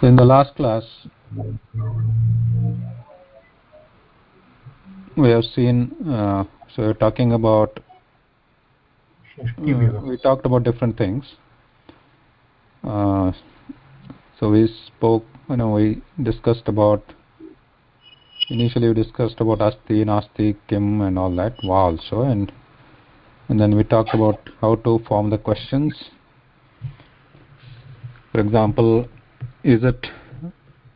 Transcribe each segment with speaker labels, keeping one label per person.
Speaker 1: so in the last class we have seen uh, so we're talking about uh, we talked about different things. Uh, so we spoke you know we discussed about initially we discussed about asti nasti kim and all that va also and and then we talked about how to form the questions. For example is it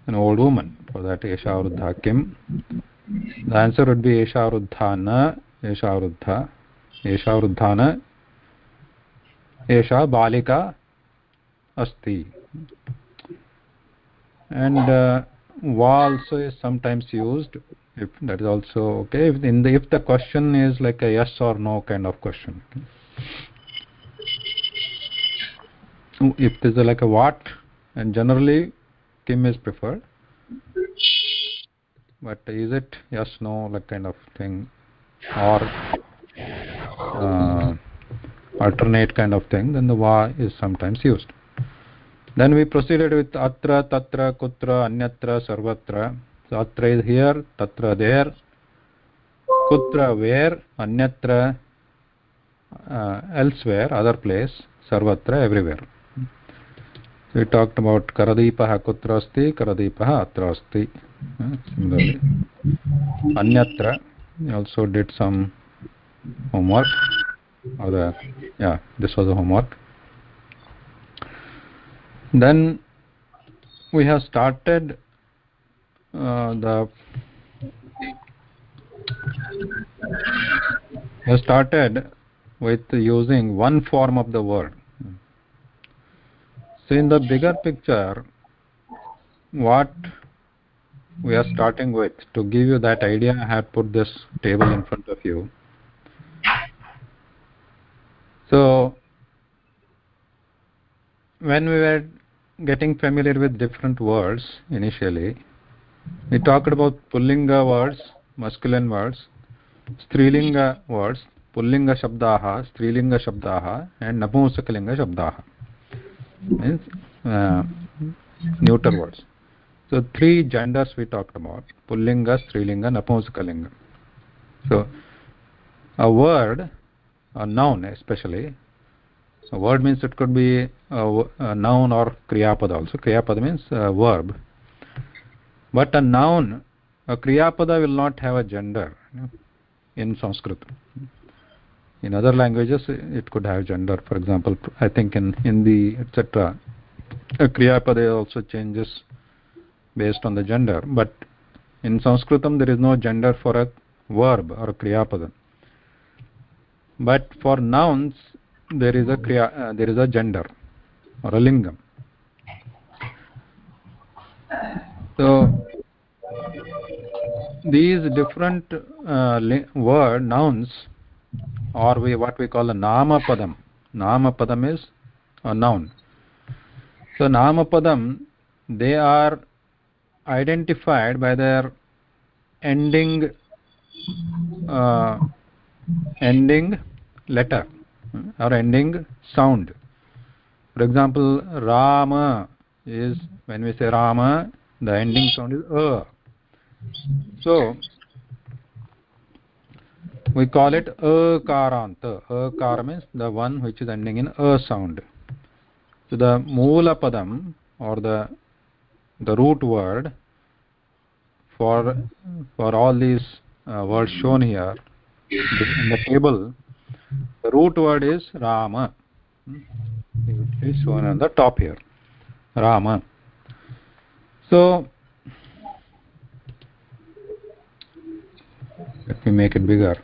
Speaker 1: an old woman for that esha vruddha kim the answer would be esha vruddha na esha vruddha esha vruddha na esha balika asti and uh, va also is sometimes used if that is also okay if in the if the question is like a yes or no kind of question if is like a what and generally kim is preferred. But is it yes no like kind of thing? Or uh, alternate kind of thing then the va is sometimes used. Then we proceeded with atra tatra kutra anyatra sarvatra. So atra is here tatra there. Kutra where anyatra uh, elsewhere other place sarvatra everywhere we talked about karadipah kutra asti karadipah atra asti. Similarly. Anyatra. Also did some homework. Or the yeah this was a homework. Then we have started uh, the we have started with using one form of the word so in the bigger picture what we are starting with to give you that idea i have put this table in front of you. So when we were getting familiar with different words initially we talked about pullinga words masculine words strilinga words pullinga shabdaah strilinga shabdaah and napumsakalinga shabdaah means uh, neuter words. So three genders we talked about pullinga strilinga napumsakalinga so a word a noun especially a word means it could be a, a noun or kriyapada also. Kriyapada means verb. But a noun a kriyapada will not have a gender in sanskrit in other languages it could have gender. For example i think in hindi etc a kriya pada also changes based on the gender. But in sanskritam there is no gender for a verb or kriya pada but for nouns there is a kriya uh, there is a gender or a lingam. So these different uh, word nouns or we what we call a nama padam. Nama padam is a noun. So nama padam they are identified by their ending uh, ending letter or ending sound. For example rama is when we say rama the ending sound is a. So we call it akaranta. Akara means the one which is ending in a sound. So the moola padam or the the root word for for all these uh, words shown here in the table the root word is rama. It is shown on the top here. Rama. So let me make it bigger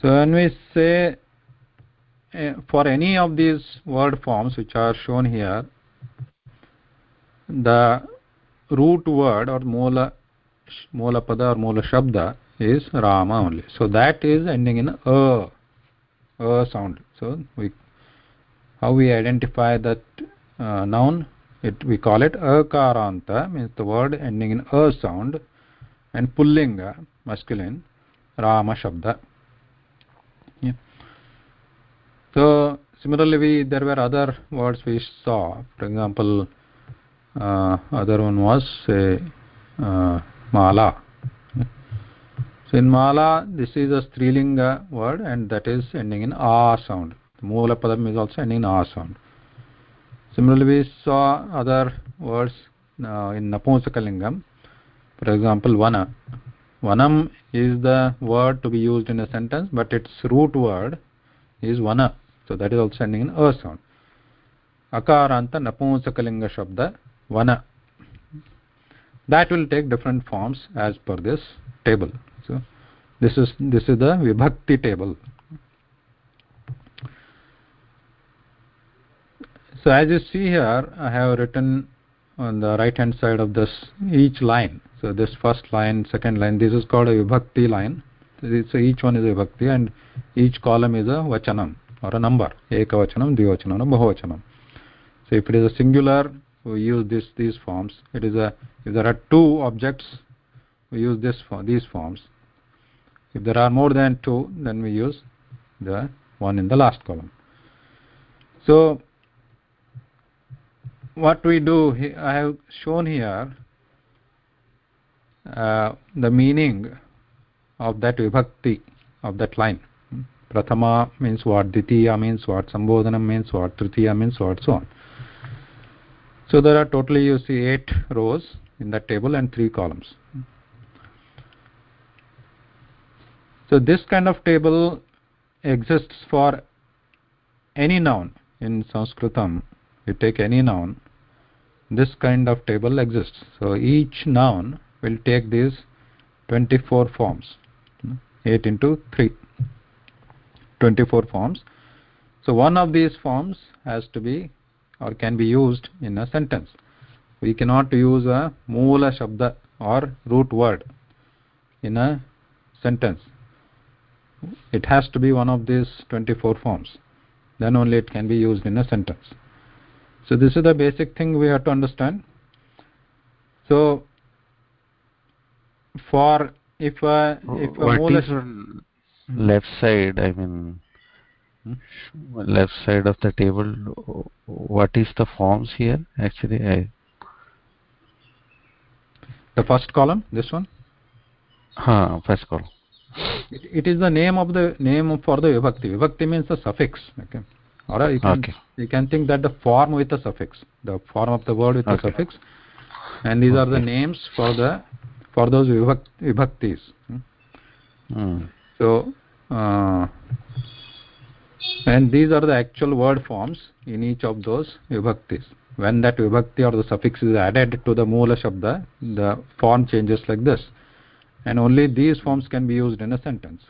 Speaker 1: so when we say uh, for any of these word forms which are shown here the root word or mola, mola pada or mola shabda is rama only. So that is ending in a a sound. So we how we identify that uh, noun? It we call it a akaranta means the word ending in a sound and pullinga masculine rama shabda. Yeah. so similarly we there were other words we saw. For example uh, other one was say uh, mala so in mala this is a strilinga word and that is ending in a sound. The moola padam is also ending in a sound. Similarly we saw other words uh, in napunsakalingam for example vana. Vanam is the word to be used in a sentence but its root word is vana. So that is also ending in a sound. Akaranta napunsakalinga shabda vana. That will take different forms as per this table this is this is the vibhakti table. So as you see here i have written on the right hand side of this each line. So this first line second line this is called a vibhakti line. So each one is a vibhakti and each column is a vachanam or a number. Ekavachanam dvivachanam bahuvachanam so if it is a singular we use this these forms. It is a if there are two objects we use this for these forms if there are more than two then we use the one in the last column. So what we do i have shown here uh, the meaning of that vibhakti of that line. Prathama means what ditiya means what sambodhanam means what tritiya means what so on. So there are totally you see eight rows in that table and three columns so this kind of table exists for any noun in sanskritam. You take any noun this kind of table exists. So each noun will take these 24 forms 8 into 3 24 forms. So one of these forms has to be or can be used in a sentence. We cannot use a moola shabda or root word in a sentence it has to be one of these 24 forms. Then only it can be used in a sentence. So this is the basic thing we have to understand. So for if a if a
Speaker 2: what
Speaker 1: moola
Speaker 2: left side i mean hmm? left side of the table what is the forms here actually? I
Speaker 1: the first column this one?
Speaker 2: Ha first column
Speaker 1: it, it is the name of the name for the vibhakti vibhakti means the suffix okay or you can
Speaker 2: okay.
Speaker 1: you can think that the form with the suffix the form of the word with
Speaker 2: okay.
Speaker 1: the suffix and these
Speaker 2: okay.
Speaker 1: are the names for the for those vibhaktis
Speaker 2: mm.
Speaker 1: so uh, and these are the actual word forms in each of those vibhaktis when that vibhakti or the suffix is added to the moola shabda the form changes like this and only these forms can be used in a sentence.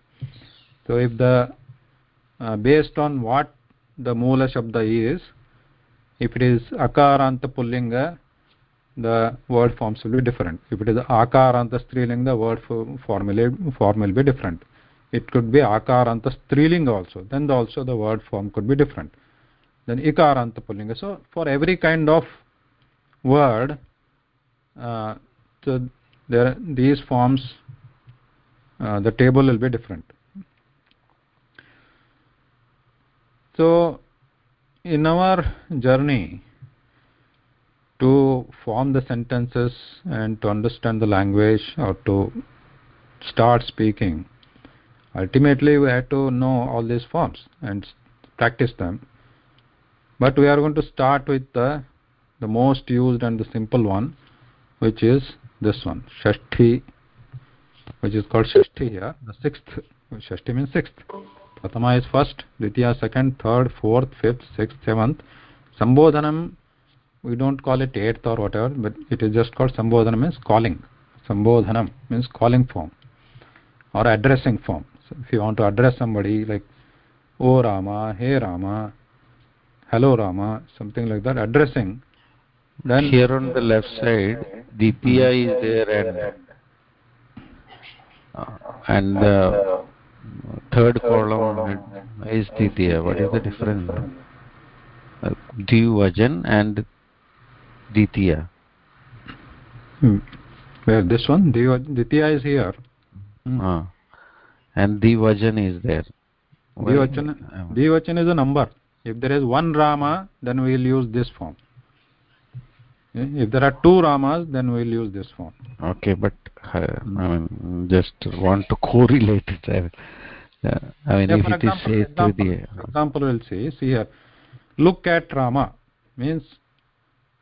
Speaker 1: So if the uh, based on what the moola shabda is if it is akaranta pullinga the word forms will be different. If it is akaranta strilinga the word form will, form will be different. It could be akaranta strilinga also. Then also the word form could be different. Then ikaranta pullinga. So for every kind of word uh, so there these forms Uh, the table will be different. So in our journey to form the sentences and to understand the language or to start speaking ultimately we have to know all these forms and practice them. But we are going to start with the the most used and the simple one which is this one shashti which is called shashti here the sixth shashti means sixth. Prathama is first ditya second third fourth fifth sixth seventh. Sambodhanam we don't call it eighth or whatever but it is just called sambodhanam means calling. Sambodhanam means calling form or addressing form. So if you want to address somebody like oh rama hey rama hello rama something like that addressing then
Speaker 2: here on the left side ditiya is there and and the third column is ditiya what is the difference uh, dvivajan and Ditya.
Speaker 1: Hmm. Where this one? Ditya is here.
Speaker 2: Ah. And Divajan is there.
Speaker 1: Divachan, Divachan is a number. If there is one Rama, then we will use this form. If there are two Ramas, then we will use this form.
Speaker 2: Okay, but uh, I mean, just want to correlate it. I mean,
Speaker 1: yeah,
Speaker 2: if it
Speaker 1: example,
Speaker 2: is said
Speaker 1: example,
Speaker 2: to the...
Speaker 1: For example, we'll see, see here, look at Rama, means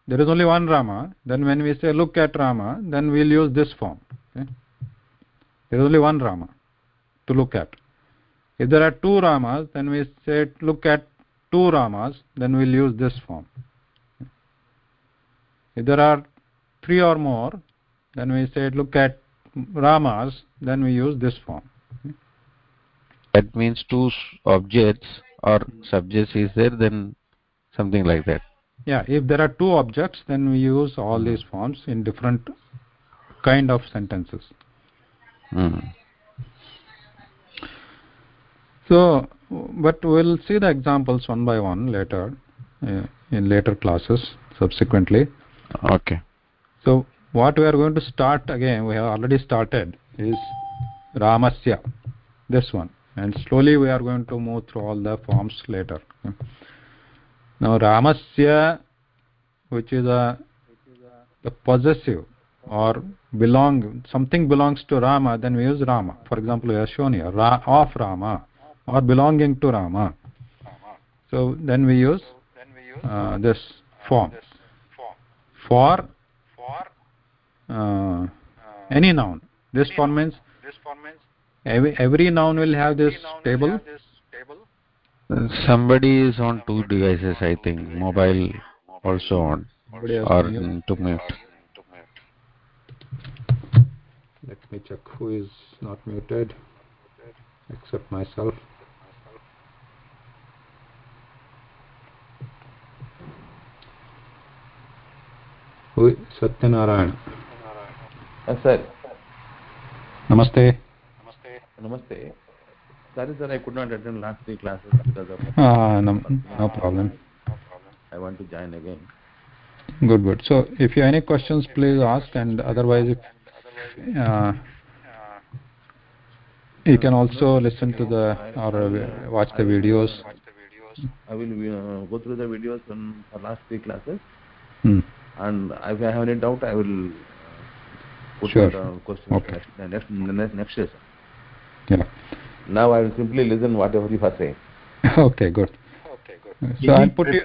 Speaker 1: there is only one Rama, then when we say look at Rama, then we'll use this form. Okay? There is only one Rama to look at. If there are two Ramas, then we say look at two Ramas, then we'll use this form. If there are three or more, then we say look at Ramas, then we use this form.
Speaker 2: That means two objects or subjects is there, then something like that.
Speaker 1: Yeah, if there are two objects, then we use all these forms in different kind of sentences.
Speaker 2: Mm.
Speaker 1: So, but we'll see the examples one by one later, uh, in later classes subsequently.
Speaker 2: Okay.
Speaker 1: So, what we are going to start again, we have already started, is Ramasya, this one. And slowly we are going to move through all the forms later. Now, Ramasya, which is a the possessive or belong something belongs to Rama, then we use Rama. For example, we have shown here Ra, of Rama or belonging to Rama. So then we use uh, this form for uh, any noun. This form means every, every noun will have this table.
Speaker 2: Somebody is on two devices, I think. Mobile also on or to mute.
Speaker 1: Let me check who is not muted except myself. Who is Satyanarayan?
Speaker 3: Sir.
Speaker 1: Namaste.
Speaker 3: Namaste. Namaste. Sorry, sir, I could not attend last three classes because of.
Speaker 1: Ah, no, no problem.
Speaker 3: I want to join again.
Speaker 1: Good, good. So, if you have any questions, please ask, and otherwise, if, uh, you can also listen to the or uh, watch the videos.
Speaker 3: I will uh, go through the videos from the last three classes.
Speaker 1: Hmm.
Speaker 3: And if I have any doubt, I will put
Speaker 1: sure.
Speaker 3: the questions
Speaker 1: okay.
Speaker 3: next, next, next session.
Speaker 1: Yeah.
Speaker 3: Now I will simply listen whatever you are saying.
Speaker 1: okay, good.
Speaker 3: Okay,
Speaker 1: good. So I'll put you.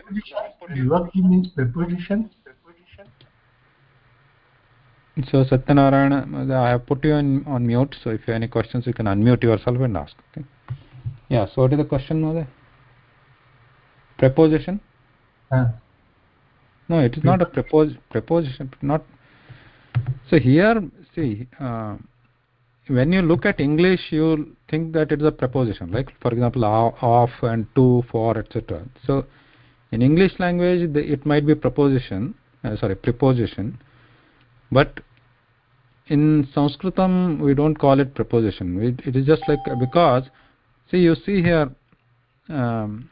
Speaker 4: Vibhakti means preposition.
Speaker 1: So Satyanarayana, I have put you on, on mute. So if you have any questions, you can unmute yourself and ask. Okay. Yeah. So what is the question, Mother? Preposition.
Speaker 4: Uh,
Speaker 1: no, it is not a prepos preposition. Not. So here, see. Uh, when you look at english you think that it is a preposition like for example of and to for etc so in english language it might be preposition uh, sorry preposition. But in sanskritam we don't call it preposition. It is just like because see you see here um,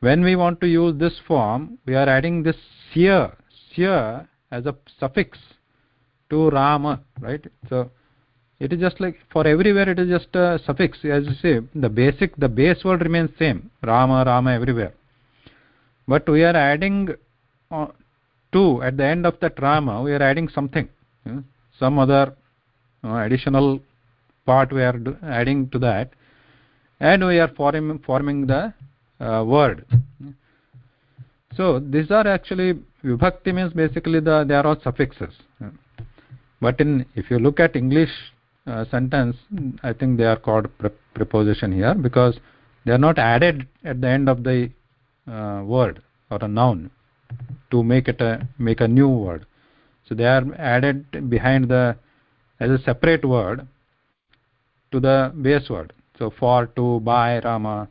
Speaker 1: when we want to use this form we are adding this sya sya as a suffix to rama right? So it is just like for everywhere it is just a suffix as you say the basic the base word remains same rama rama everywhere. But we are adding uh, to at the end of that rama we are adding something some other uh, additional part we are adding to that. And we are forming forming the uh, word so these are actually vibhakti means basically the they are all suffixes. But in if you look at english uh, sentence i think they are called pre preposition here because they are not added at the end of the uh, word or a noun to make it a make a new word. So they are added behind the as a separate word to the base word. So for to by rama.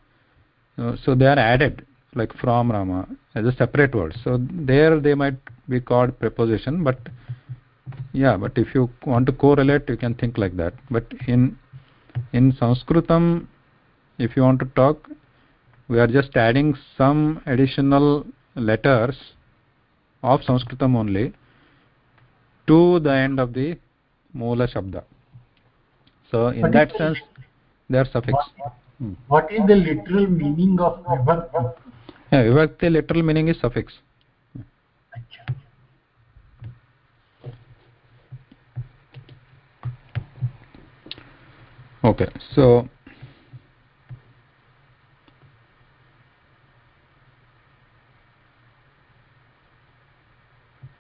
Speaker 1: So they are added like from rama as a separate word so there they might be called preposition but yeah but if you want to correlate you can think like that. But in in sanskritam if you want to talk we are just adding some additional letters of sanskritam only to the end of the moola shabda. So in
Speaker 4: What
Speaker 1: that sense they are suffix.
Speaker 4: What, what is the literal meaning of vibhakti?
Speaker 1: Yeah vibhakti literal meaning is suffix okay so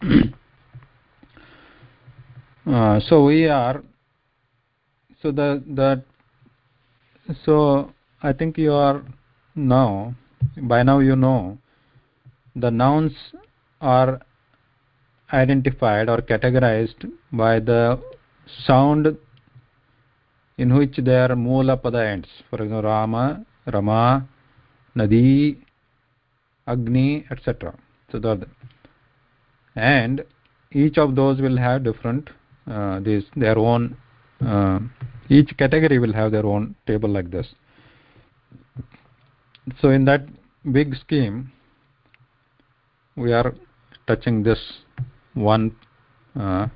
Speaker 1: uh, so we are so the the so i think you are now by now you know the nouns are identified or categorized by the sound in which their moola pada ends. For example rama rama nadi agni etc so the and each of those will have different uh, this their own uh, each category will have their own table like this so in that big scheme we are touching this one uh,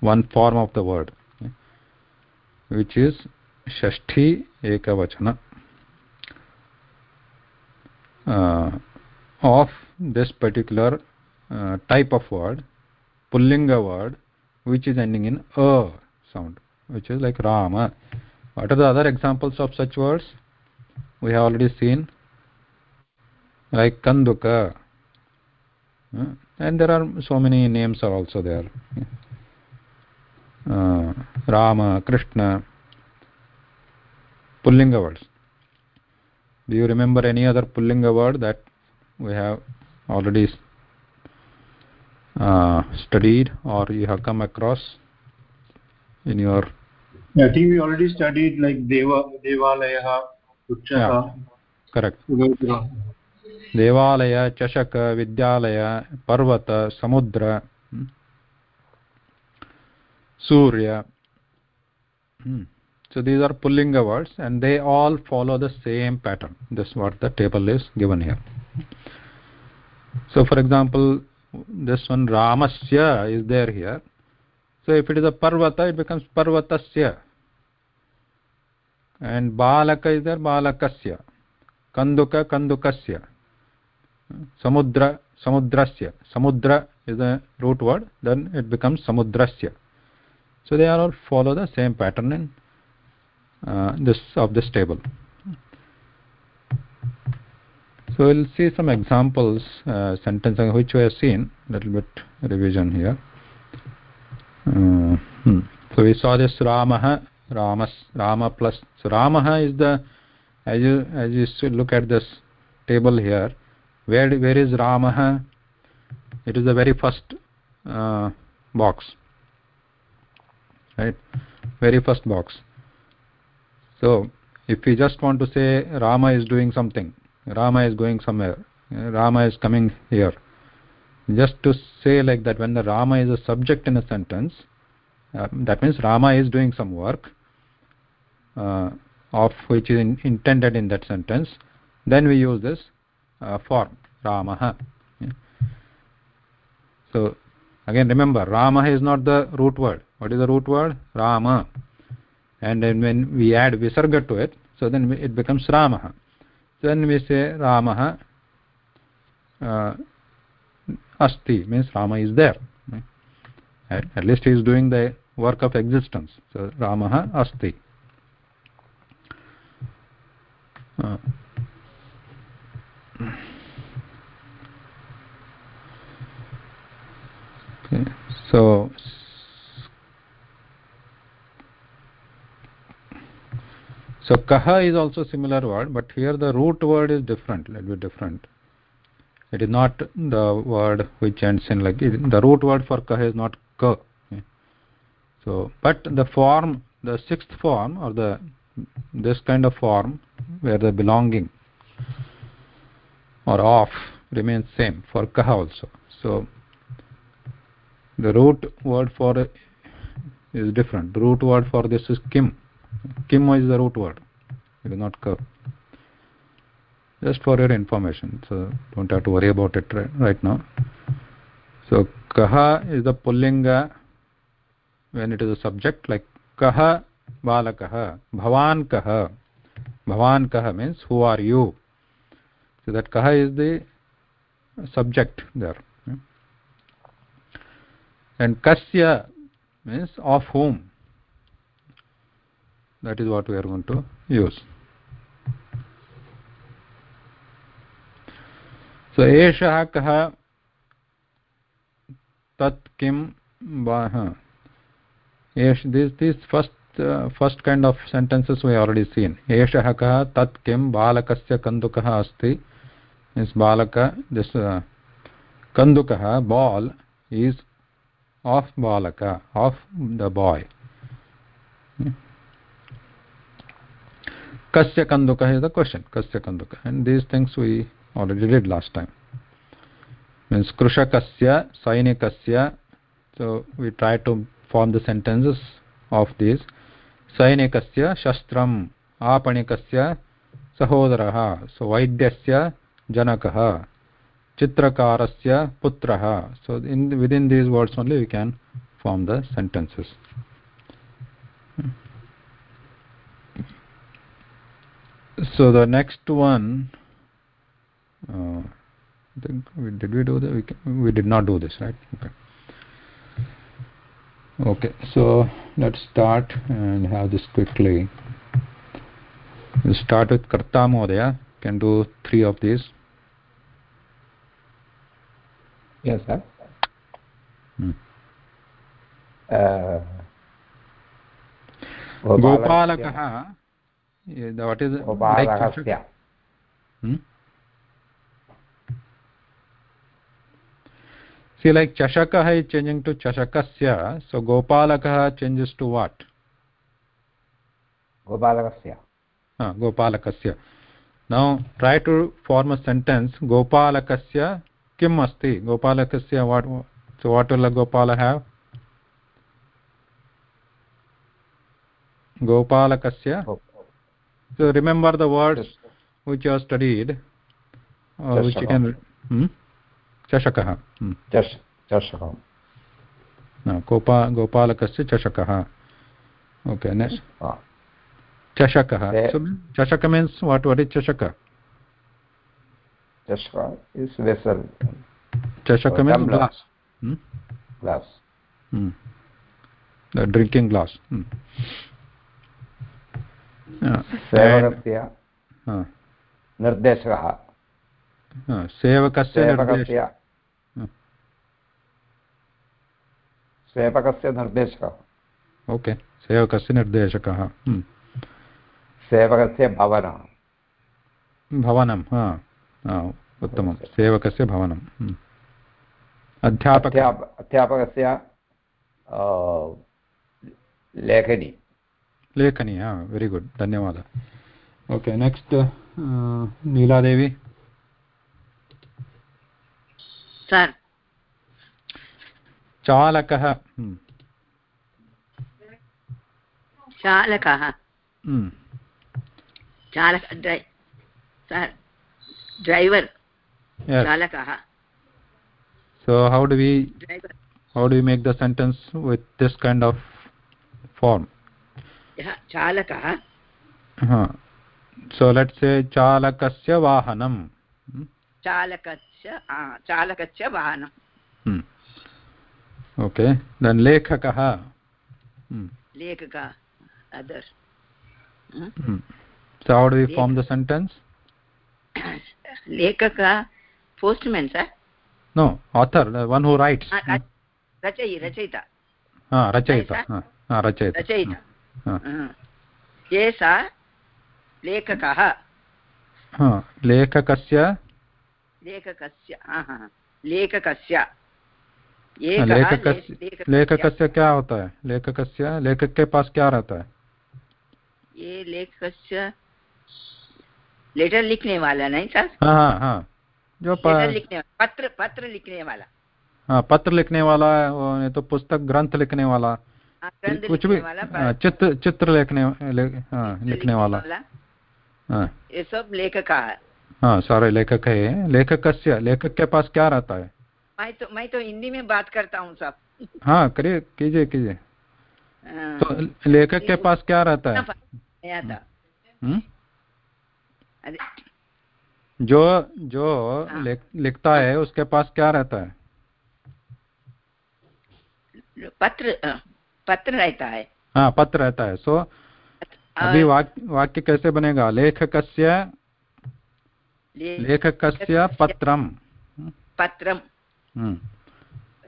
Speaker 1: one form of the word which is shashti ekavachana uh, of this particular uh, type of word pullinga word which is ending in a sound which is like rama. What are the other examples of such words we have already seen like kanduka and there are so many names are also there. Uh, rama krishna pullinga words. Do you remember any other pullinga word that we have already uh, studied or you have come across in your
Speaker 5: I think we already studied like Deva, Devalaya,
Speaker 1: देवालय चषक विद्यालय पर्वत समुद्र सूर्य so these are pulling words and they all follow the same pattern this is what the table is given here so for example this one ramasya is there here so if it is a parvata it becomes parvatasya and balaka is there balakasya kanduka kandukasya samudra samudrasya samudra is a root word then it becomes samudrasya so they all follow the same pattern in uh, this of this table so we'll see some examples uh, sentences which we have seen little bit revision here uh, hmm. so we saw this ramah ramas rama plus so ramah is the as you as you look at this table here where where is ramah it is the very first uh, box right? Very first box. So if we just want to say rama is doing something rama is going somewhere rama is coming here. Just to say like that when the rama is a subject in a sentence uh, that means rama is doing some work of which is in, intended in that sentence. Then we use this uh, form ramah yeah. so again remember rama is not the root word. What is the root word? Rama. And then when we add visarga to it so then it becomes ramah then we say ramah uh, asti means rama is there. At, at least he is doing the work of existence. So ramah asti uh, okay so so kaha is also similar word but here the root word is different little bit different it is not the word which ends in like the root word for kaha is not ka okay. so but the form the sixth form or the this kind of form where the belonging or of remains same for kaha also. So the root word for is different. The root word for this is kim. Kim is the root word. It is not ka just for your information so don't have to worry about it right, now. So kaha is the pullinga when it is a subject like kaha balakah bhavan kaha bhavan kaha means who are you so that kaha is the subject there and kasya means of whom that is what we are going to use so एषः कः तत् किं एष this this first first kind of sentences we already seen एषः कः तत् किं बालकस्य कन्दुकः अस्ति मीन्स् बालक जस्ट् कन्दुकः बाल् ईस् आफ् बालक आफ् द बाय् कस्य कन्दुकः इस् द क्वशन् कस्य कन्दुकः and these things we already did last time means कृषकस्य सैनिकस्य so we try to form the sentences of these. सैनिकस्य शस्त्रम् आपणिकस्य सहोदरः सो वैद्यस्य जनकः चित्रकारस्य पुत्रः। So in within these words only we can form the sentences so the next one uh, did we do that we, we did not do this right? Okay. okay so let's start and have this quickly. We start with karta mohdaya can do three of these.
Speaker 6: Yes sir.
Speaker 1: Hmm.
Speaker 6: uh,
Speaker 1: what is
Speaker 6: it?
Speaker 1: Hmm? See like chashakah is changing to chashakasya so gopalakah changes to what
Speaker 6: गोपालकस्य
Speaker 1: ah gopalakasya now try to form a sentence gopalakasya kim asti gopalakasya what so what will a gopala have gopalakasya so remember the words which you studied uh, which you can hmm? चषकः।
Speaker 6: चषकः
Speaker 1: गोपा गोपालकस्य चषकः। Okay next चषकः। चषक means what what is चषक?
Speaker 6: is vessel.
Speaker 1: Chashaka means glass. Hmm?
Speaker 6: Glass.
Speaker 1: Hmm. The drinking glass. Hmm.
Speaker 6: सेवकस्य निर्देशकः
Speaker 1: सेवकस्य
Speaker 6: सेवकस्य निर्देशकः।
Speaker 1: ओके सेवकस्य निर्देशकः।
Speaker 6: सेवकस्य भवनं
Speaker 1: भवनं हा उत्तमं। सेवकस्य। भवनम् अध्यापक
Speaker 6: अध्यापकस्य लेखनी।
Speaker 1: लेखनी हा वेरि गुड् धन्यवादः। Okay next Neeladevi.
Speaker 7: सर्
Speaker 1: चालकः
Speaker 7: चालकः चालक ड्रैवर् चालकः
Speaker 1: so how do we how do we make the sentence with this kind of form
Speaker 7: यः चालकः
Speaker 1: so let's say चालकस्य वाहनं
Speaker 7: चालकस्य चालकस्य वाहनं
Speaker 1: hmm. Okay then लेखकः hmm.
Speaker 7: लेखकः other
Speaker 1: hmm. so how do we form the sentence
Speaker 7: lekaka postman sir
Speaker 1: no author the one who writes
Speaker 7: रचयि रचयिता
Speaker 1: हा रचयिता हा रचयिता
Speaker 7: रचयिता ये सा लेखकः
Speaker 1: लेखकस्य
Speaker 7: लेखकस्य लेखकस्य
Speaker 1: लेखकस्य क्या होता है? लेखकस्य लेखक के पास क्या रहता है?
Speaker 7: ये लेखकस्य लेटर लिखने वाला नहीं सर
Speaker 1: हाँ हाँ हाँ। जो
Speaker 7: लेटर लिखने पत्र पत्र लिखने वाला।
Speaker 1: हाँ पत्र लिखने वाला है तो पुस्तक ग्रंथ लिखने वाला। कुछ भी चित्र चित्र लिखने हाँ लिखने वाला।
Speaker 7: हाँ। ये सब लेखक है।
Speaker 1: हाँ सारे लेखक है। लेखक लेखक के पास क्या रहता है?
Speaker 7: मैं तो मैं तो हिंदी में बात करता हूँ सब।
Speaker 1: हाँ करिए कीजिए कीजिए।
Speaker 7: हाँ,
Speaker 1: तो लेखक के पास क्या रहता है? हम्म? जो जो
Speaker 7: हाँ।
Speaker 1: लिख, लिखता है उसके पास क्या रहता है?
Speaker 7: पत्र पत्र रहता है।
Speaker 1: हाँ पत्र रहता है। सो अभी
Speaker 7: और
Speaker 1: वाक्य कैसे बनेगा? लेखकस्य
Speaker 7: ले-
Speaker 1: लेखकस्य पत्रम।
Speaker 7: पत्रं
Speaker 1: हम्म,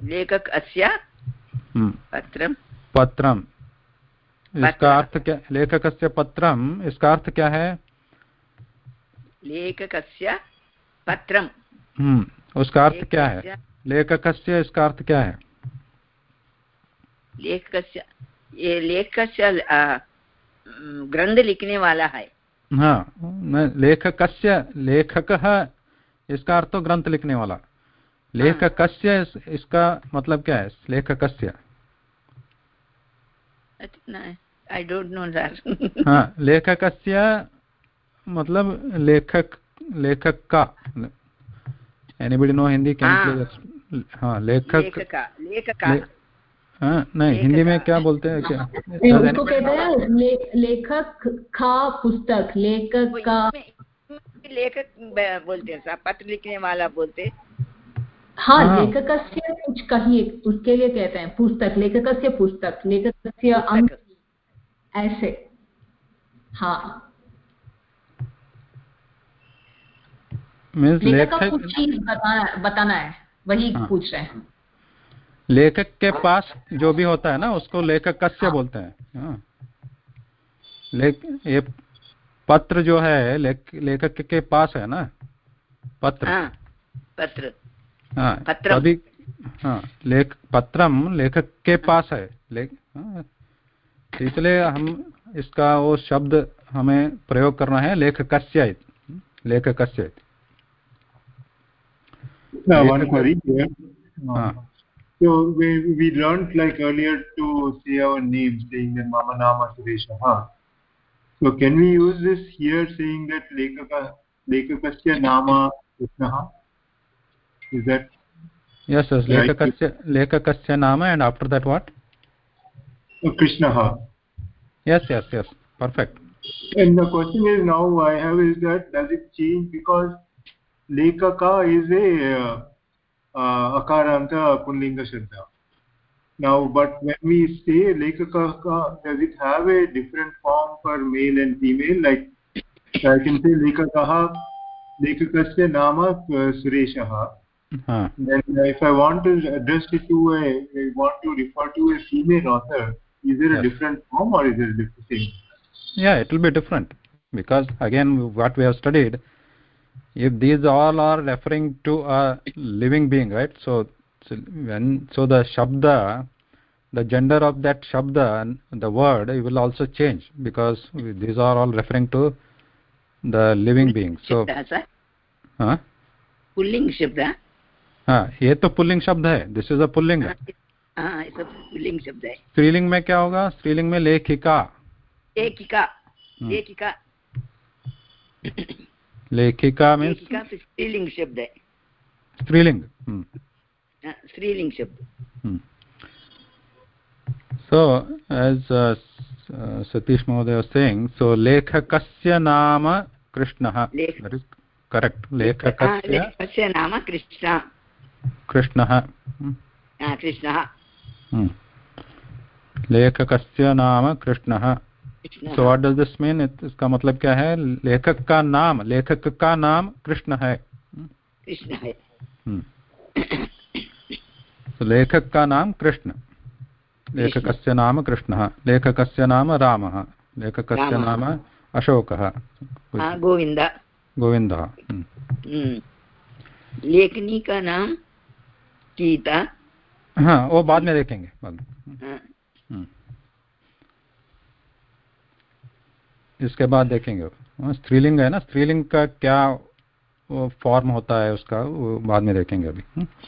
Speaker 7: लेखक अस्य
Speaker 1: हम्म,
Speaker 7: पत्रं
Speaker 1: पत्रम।
Speaker 7: पत्र।
Speaker 1: इसका अर्थ क्या? लेखकस्य पत्रम इसका अर्थ क्या है?
Speaker 7: लेखकस्य पत्रं
Speaker 1: हम्म। उसका अर्थ क्या है?
Speaker 7: लेखकस्य-
Speaker 1: इसका अर्थ क्या है?
Speaker 7: लेखकस्य ये लेखकस्य ग्रंथ लिखने वाला है।
Speaker 1: हाँ लेखकस्य लेखकः इसका अर्थ तो ग्रंथ लिखने वाला। लेखकस्य इस, इसका मतलब क्या है? लेखकस्य
Speaker 7: आई डोंट नो दैट
Speaker 1: हाँ लेखकस्य मतलब लेखक लेखक का। एनीबडी नो हिंदी
Speaker 7: हाँ।
Speaker 1: कैन हाँ लेखक
Speaker 7: लेखका लेखका।
Speaker 1: हाँ नहीं हिंदी में क्या बोलते हैं? क्या?
Speaker 8: उसको कहते हैं ले, लेखक का पुस्तक लेखक का
Speaker 7: लेखक बोलते हैं पत्र लिखने वाला बोलते हैं।
Speaker 8: हाँ
Speaker 1: हाँ।
Speaker 8: लेखक से कुछ कहिए उसके लिए कहते हैं पुस्तक लेखक से पुस्तक लेखक से अंक ऐसे हाँ लेखक कुछ चीज़ बताना बताना है वही
Speaker 1: हाँ।
Speaker 8: पूछ रहे हैं
Speaker 1: लेखक के पास जो भी होता है ना उसको लेखक कस्य हाँ। बोलते हैं हाँ। लेख ये पत्र जो है लेख, लेखक के पास है ना पत्र
Speaker 7: हाँ पत्र पत्रम।
Speaker 1: हाँ लेख पत्रम लेखक के पास है लेख हाँ, तो इसलिए हम इसका वो शब्द हमें प्रयोग करना है लेखकस्य लेखकस्य।
Speaker 5: Now, one query here.
Speaker 1: हाँ
Speaker 5: So we we learned like earlier to say our name, saying that Mama Nama Suresha. Huh? So can we use this here, saying that Lekaka Lekakasya Nama Krishna? Is that
Speaker 1: yes yes
Speaker 5: Right.
Speaker 1: लेखकस्य लेखकस्य नाम and after that what
Speaker 5: uh, Krishna?
Speaker 1: yes yes yes perfect
Speaker 5: And the question is now I have is that does it change because Lekaka is a uh, uh, Akaranta Punlinga Shabda. Now, but when we say Lekaka, does it have a different form for male and female? Like I can say Lekakaha, Lekakasya Nama uh,
Speaker 1: Huh.
Speaker 5: Then if I want to address it to a, I want to refer to a female author, is there
Speaker 1: yes.
Speaker 5: a different form or is it the same?
Speaker 1: Yeah, it will be different because again, what we have studied, if these all are referring to a living being, right? So, so when so the shabda, the gender of that shabda, the word will also change because these are all referring to the living being. So,
Speaker 7: huh? Pulling shabda.
Speaker 1: हाँ ये तो pulling शब्द है this is a pulling.
Speaker 7: हाँ शब्द है।
Speaker 1: स्त्रीलिंग में क्या होगा? स्त्रीलिंग में लेखिका।
Speaker 7: लेखिका
Speaker 1: हम्म।
Speaker 7: लेखिका।
Speaker 1: लेखिका मीन्स
Speaker 7: तो स्त्रीलिंग शब्द है।
Speaker 1: स्त्रीलिंग हम्म।
Speaker 7: हाँ, स्त्रीलिंग शब्द।
Speaker 1: Hmm. So, as uh, uh, Satish Mahoday was saying, so लेखकस्य नाम कृष्णः।
Speaker 7: लेख-
Speaker 1: that is correct. लेखकस्य
Speaker 7: लेखकस्य नाम कृष्ण।
Speaker 1: कृष्णः। Hmm.
Speaker 7: हाँ,
Speaker 1: Hmm. लेखकस्य नाम कृष्णः। what does this mean? It- इसका मतलब क्या है? लेखक का नाम लेखक का नाम कृष्ण है।
Speaker 7: कृष्ण है।
Speaker 1: Hmm. so लेखक का नाम कृष्ण। लेखकस्य नाम कृष्णः। लेखकस्य नाम रामः। लेखकस्य नाम अशोकः।
Speaker 7: हाँ गोविंद।
Speaker 1: गोविन्दः Hmm.
Speaker 7: हम्म। लेखनी का नाम गीता
Speaker 1: हाँ? वो बाद में देखेंगे बाद में।
Speaker 7: हाँ,
Speaker 1: हम्म। इसके बाद देखेंगे हाँ, स्त्रीलिंग है ना? स्त्रीलिंग का क्या फॉर्म होता है उसका वो बाद में देखेंगे अभी।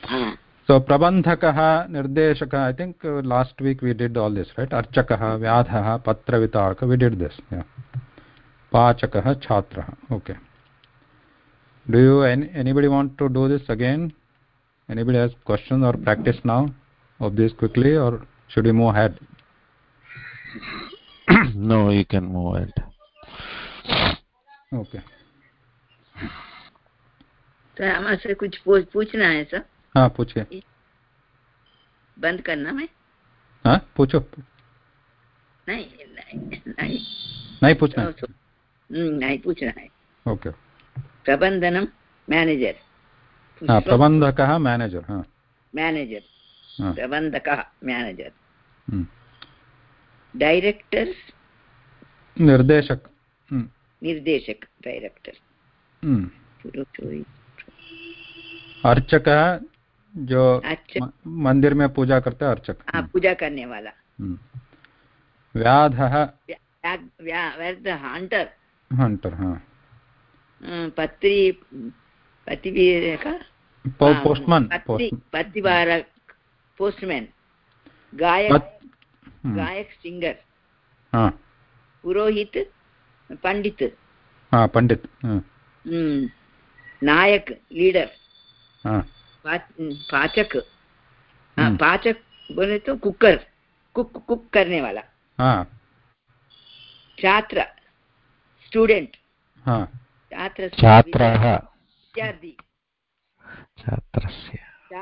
Speaker 7: हाँ,
Speaker 1: सो प्रबन्धकः निर्देशकः I think last week we did did all this right अर्चकः व्याधः पत्रवितारक वी डिड् दिस् पाचकः छात्रः okay do you anybody want to do this again anybody has questions or practice now of this quickly or should we move ahead
Speaker 2: no you can move it
Speaker 1: okay
Speaker 7: तो हमारे से कुछ पूछ, पूछना है sir
Speaker 1: हाँ पूछिए
Speaker 7: बंद करना मैं
Speaker 1: हाँ पूछो
Speaker 7: नहीं नहीं नहीं
Speaker 1: नहीं पूछना
Speaker 7: तो- तो- हम्म, नहीं पूछना है
Speaker 1: ओके
Speaker 7: प्रबंधनम मैनेजर
Speaker 1: हाँ प्रबन्धकः मेनेजर्
Speaker 7: मेनेजर् प्रबन्धकः मेनेजर् डैरेक्टर्
Speaker 1: निर्देशक। हम्म।
Speaker 7: निर्देशक डैरेक्टर्
Speaker 1: हम्म। अर्चकः जो मंदिर में पूजा करता अर्चक।
Speaker 7: हम्म। पूजा करने वाला।
Speaker 1: व्याधः।
Speaker 7: हंटर
Speaker 1: हंटर हाँ।
Speaker 7: पत्री पति
Speaker 1: पोस्ट्मन्
Speaker 7: पत्तिवार पोस्ट्मेन् गायक गायक
Speaker 1: सिङ्गर्
Speaker 7: पुरोहित
Speaker 1: पण्डित्
Speaker 7: पण्डित् नायक लीडर् पाचक पाचक बोले तो कुकर. कुक कुक करने वाला. छात्र स्टूडेंट छात्र
Speaker 2: छात्राः
Speaker 7: इत्यादि
Speaker 2: छात्रस्य।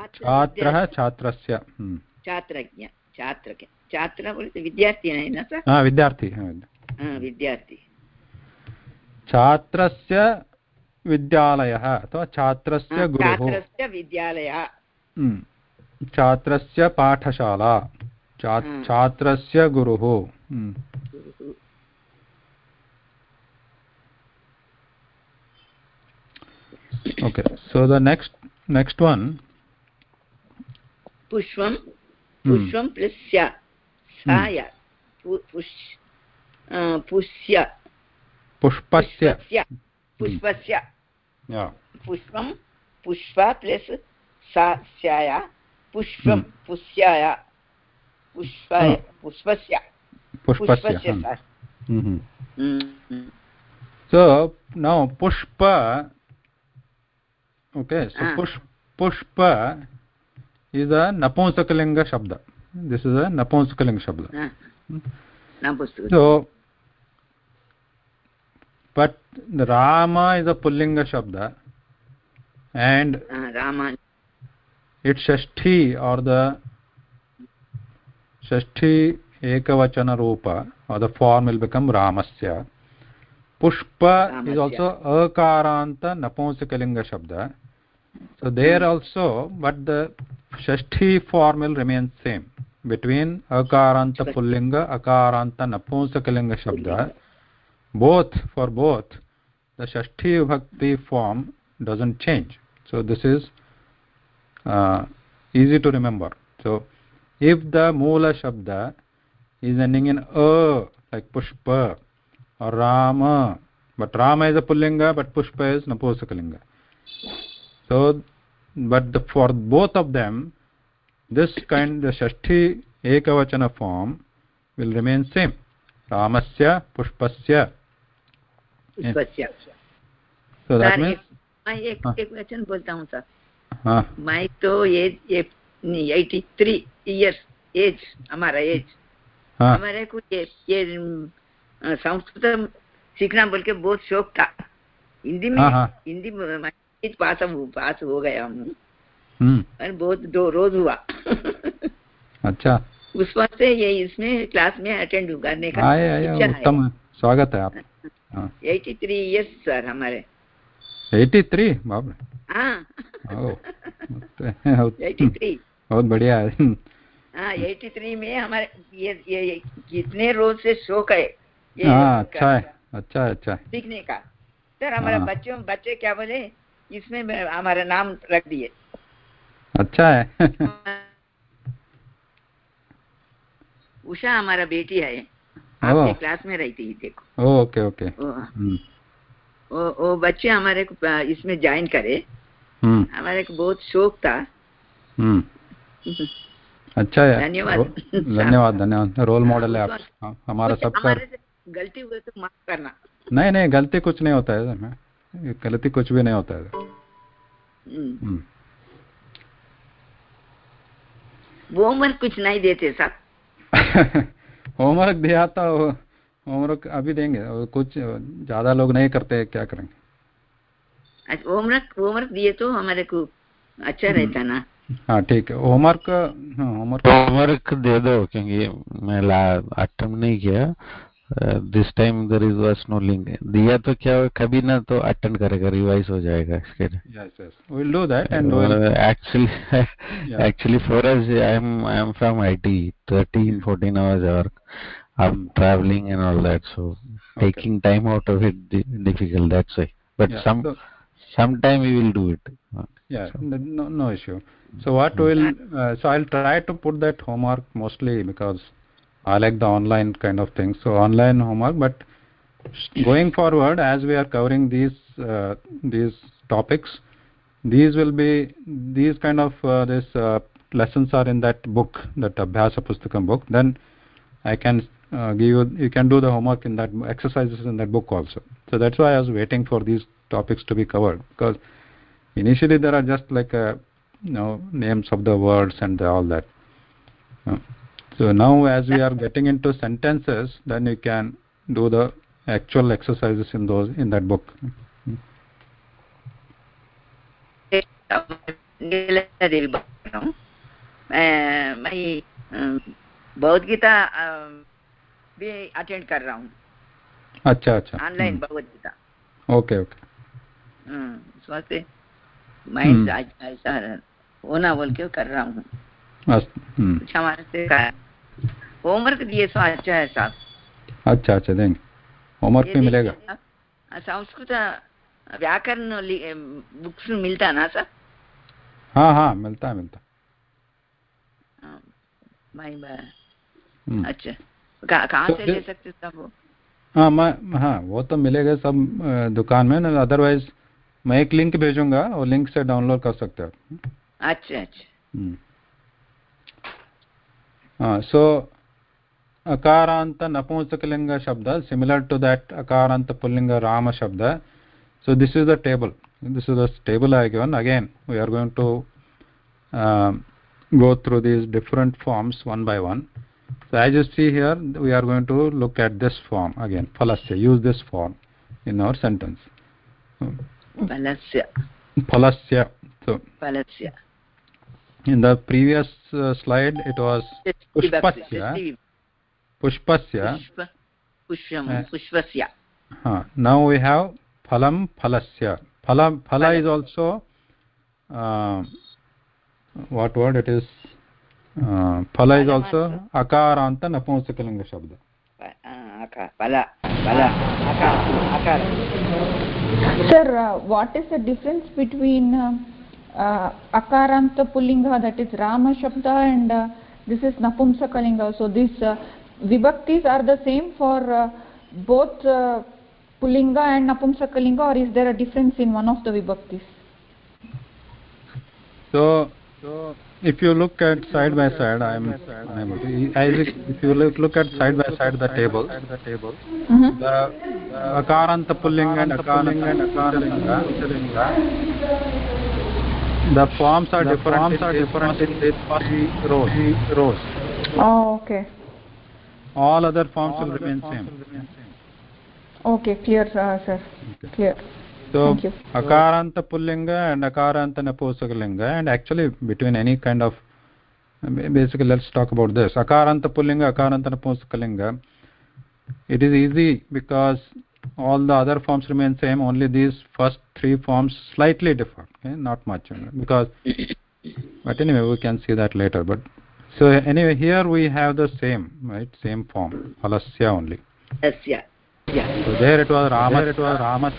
Speaker 7: छात्रः
Speaker 1: छात्रस्य हम्म।
Speaker 7: छात्रज्ञ छात्र छात्र विद्यार्थी हाँ,
Speaker 1: विद्यार्थी हाँ,
Speaker 7: हाँ, विद्यार्थी।
Speaker 1: छात्रस्य विद्यालयः अथवा छात्रस्य गुरुः।
Speaker 7: विद्यालयः।
Speaker 1: हम्म। छात्रस्य पाठशाला। छात्रस्य गुरुः। हम्म। okay so the next next one
Speaker 7: पुष्पं
Speaker 1: Hmm.
Speaker 7: पुष्पं प्लस् स्य साय पु- पुष् अ, पुष्य
Speaker 1: पुष्पस्य
Speaker 7: पुष्पस्य पुष्पस्य
Speaker 1: yeah
Speaker 7: पुष्पं पुष्प प्लस् सा स्याय पुष्पं
Speaker 1: Hmm.
Speaker 7: पुष्याय पुष्पाय
Speaker 1: हाँ।
Speaker 7: पुष्पस्य
Speaker 1: पुष्पस्य
Speaker 7: पुष्पस्य
Speaker 1: हाँ.
Speaker 7: सा-
Speaker 1: Mhm.
Speaker 7: Hmm,
Speaker 1: so now pushpa okay so
Speaker 7: Ah.
Speaker 1: push pushpa is a napunsakalinga shabda this is a napunsakalinga shabda
Speaker 7: हाँ, न
Speaker 1: so but the rama is a pullinga shabda and
Speaker 7: हाँ, Ram
Speaker 1: its shashti or the shashti ekavachana rupa or the form will become ramasya pushpa
Speaker 7: Ramasya.
Speaker 1: is also akaranta napumsakalinga shabda so there also but the shashti form will remain same between akaranta pullinga akaranta napumsakalinga shabda both for both the shashti bhakti form doesn't change so this is uh, easy to remember so if the moola shabda is ending in a like pushpa or rama but rama is a pullinga but pushpa is napusakalinga so but the, for both of them this kind the shashti ekavachana form will remain same ramasya pushpasya
Speaker 7: पुष्पस्य
Speaker 1: so that means
Speaker 7: मैं एक
Speaker 1: हाँ।
Speaker 7: एक वचन बोलता हूँ sir
Speaker 1: हाँ
Speaker 7: मैं तो age eighty three years age हमारा एज
Speaker 1: हाँ
Speaker 7: हमारे को ये ये संस्कृत सीखना बोल के बहुत शौक था हिंदी में
Speaker 1: हाँ, हाँ।
Speaker 7: हिंदी में पास हो पास हो गया हूँ
Speaker 1: हम्म।
Speaker 7: और बहुत दो रोज हुआ।
Speaker 1: अच्छा।
Speaker 7: उस वक्त से ये इसमें क्लास में अटेंड करने का
Speaker 1: आए आए
Speaker 7: है।
Speaker 1: उत्तम है स्वागत है आप। हाँ।
Speaker 7: एटी थ्री इयर्स सर हमारे।
Speaker 1: 83 बाप रे।
Speaker 7: हाँ।
Speaker 1: ओ, बहुत
Speaker 7: एटी थ्री
Speaker 1: बहुत बढ़िया है।
Speaker 7: हाँ एटी थ्री में हमारे ये ये कितने रोज से शौक है।
Speaker 1: हाँ अच्छा है अच्छा है अच्छा
Speaker 7: सीखने का। सर हमारे
Speaker 1: हाँ।
Speaker 7: बच्चों बच्चे क्या बोले? इसमें हमारा नाम रख दिए।
Speaker 1: अच्छा है।
Speaker 7: उषा हमारा बेटी है। आपके क्लास में रहती है देखो।
Speaker 1: ओके ओके
Speaker 7: वो
Speaker 1: हम्म।
Speaker 7: वो वो बच्चे हमारे को इसमें ज्वाइन करे।
Speaker 1: हम्म।
Speaker 7: हमारे को बहुत शौक था।
Speaker 1: हम्म। अच्छा है।
Speaker 7: धन्यवाद।
Speaker 1: धन्यवाद धन्यवाद। रोल मॉडल है आप। हाँ, हमारा
Speaker 7: कुछ
Speaker 1: सबका
Speaker 7: गलती हुए तो माफ़ करना।
Speaker 1: नहीं नहीं गलती कुछ नहीं होता है गलती कुछ भी नहीं होता है।
Speaker 7: हम्म,
Speaker 1: हम्म।
Speaker 7: होमवर्क कुछ नहीं देते साहब
Speaker 1: होमवर्क दिया था होमवर्क अभी देंगे और कुछ ज़्यादा लोग नहीं करते क्या करेंगे?
Speaker 7: अच्छा होमवर्क होमवर्क दिए तो हमारे को अच्छा रहता ना।
Speaker 1: हाँ ठीक है। Homework homework.
Speaker 2: होमवर्क दे दो क्योंकि मैं अटेम्प्ट नहीं किया। This time there is was no link दिया तो क्या कभी ना तो अटेंड करेगा रिवाइज हो जाएगा इसके
Speaker 1: yes yes we'll do that and
Speaker 2: uh,
Speaker 1: we'll
Speaker 2: actually
Speaker 1: Yeah.
Speaker 2: actually for us i am i am from it 13 14 hours a work i'm traveling and all that so taking time out of it di- difficult that's why but
Speaker 1: yeah,
Speaker 2: some
Speaker 1: so,
Speaker 2: sometime we will do it
Speaker 1: yeah no no issue so what will uh, so i'll try to put that homework mostly because i like the online kind of thing so online homework but going forward as we are covering these uh, these topics these will be these kind of uh, this uh, lessons are in that book that abhyasa pustakam book. Then i can uh, give you you can do the homework in that exercises in that book also. So that's why i was waiting for these topics to be covered because initially there are just like uh, you know names of the words and all that so now as we are getting into sentences then you can do the actual exercises in those in that book
Speaker 7: देवी बात कर रहा हूँ मैं मैं अ, भगवद गीता अ, भी attend कर रहा हूँ
Speaker 1: अच्छा अच्छा
Speaker 7: online Bhagavad Gita
Speaker 1: okay okay
Speaker 7: हम्म, इस वास्ते मैं
Speaker 1: हम्म।
Speaker 7: ऐसा ऐसा होना बोल के कर रहा हूँ
Speaker 1: हम्म,
Speaker 7: से होमवर्क दिए सो अच्छा है साहब।
Speaker 1: अच्छा अच्छा देंगे। होमवर्क भी मिलेगा।
Speaker 7: संस्कृत व्याकरण बुक्स मिलता ना सर?
Speaker 1: हाँ हाँ मिलता है मिलता है। हम्म।
Speaker 7: अच्छा कहाँ
Speaker 1: तो
Speaker 7: से ले सकते सब वो?
Speaker 1: हाँ मैं हाँ वो तो मिलेगा सब दुकान में। ना अदरवाइज़ मैं एक लिंक भेजूँगा वो लिंक से डाउनलोड कर सकते हो
Speaker 7: अच्छा अच्छा.
Speaker 1: Uh, so akaranta napunsakalinga shabda similar to that akaranta pullinga rama shabda so this is the table. This is the table i given again we are going to uh, go through these different forms one by one. So as you see here we are going to look at this form again. Phalasya. Use this form in our sentence.
Speaker 7: Phalasya.
Speaker 1: Phalasya. So
Speaker 7: phalasya
Speaker 1: in the previous uh, slide it was pushpasya. pushpasya.
Speaker 7: Pushyam
Speaker 1: uh,
Speaker 7: pushvasya.
Speaker 1: huh. now we have phalam phalasya. Phalam phala is also uh, what word it is? Uh, phala is also akaranta napunsakalinga shabda.
Speaker 7: Uh, phala phala akar akar.
Speaker 9: Sir uh, what is the difference between um, uh, Akaranta Pullinga, that is Rama Shabda, and uh, this is Napumsakalinga? So these uh, vibhaktis are the same for uh, both uh, Pullinga and Napumsakalinga, or is there a difference in one of the vibhaktis?
Speaker 1: so so if you look at side by side i am if, you look, look at side by side the table
Speaker 9: Mm-hmm.
Speaker 1: the uh, akaranta pullinga and akaranta and akalinga the forms are different forms are different in these first rows rows
Speaker 9: Oh, okay.
Speaker 1: all other forms will remain same.
Speaker 9: Okay, clear, uh, sir. Clear.
Speaker 1: so
Speaker 9: Thank
Speaker 1: akaranta pullinga and akaranta napusakalinga and actually between any kind of basically let's talk about this. Akaranta pullinga akaranta napusakalinga it is easy because all the other forms remain same only these first three forms slightly differ okay? not much because but anyway we can see that later but so anyway here we have the same right same form alasya only
Speaker 7: alasya yeah
Speaker 1: so there it was ramas it was Rama.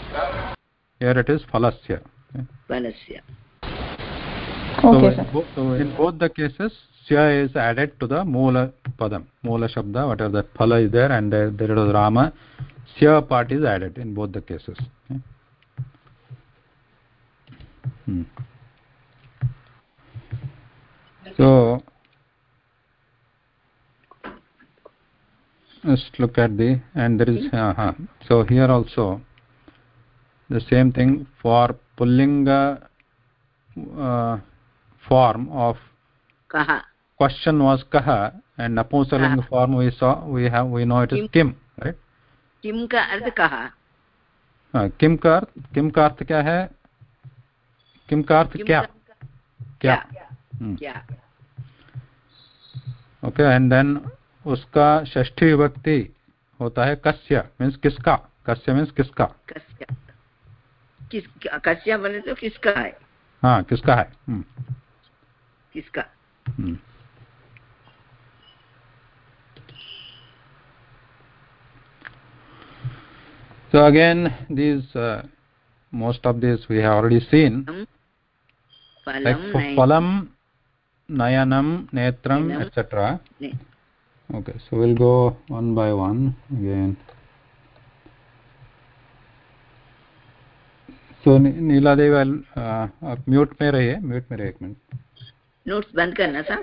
Speaker 1: here it is phalasya okay? so,
Speaker 9: okay,
Speaker 1: in both, so in both the cases sya is added to the moola padam moola shabda whatever the phala is there and there, there it was rama sya part is added in both the cases okay? hmm. so let's look at the and there is uh, huh. so here also the same thing for pullinga uh, form of
Speaker 7: कः
Speaker 1: question was kaha and napusaling
Speaker 7: Ah.
Speaker 1: form we saw we have we know it is kim right
Speaker 7: किं का अर्थ कः?
Speaker 1: हाँ, किम का अर्थ किम का अर्थ क्या है? किम का अर्थ क्या? क्या? हम्म, ओके एंड देन उसका षष्ठी विभक्ति होता है कस्य मीन्स किसका? कस्य मीन्स किसका?
Speaker 7: कस्य। किस कस्य बोले तो किसका है?
Speaker 1: हाँ किसका है? हम्म,
Speaker 7: किसका?
Speaker 1: So again these uh, most of these we have already seen like
Speaker 7: फलं
Speaker 1: phalam nayanam netram etc okay so we'll go one by one again so Ni- Neela Devi uh, आप म्यूट में रहिए म्यूट में रहिए एक minute
Speaker 7: notes बंद करना था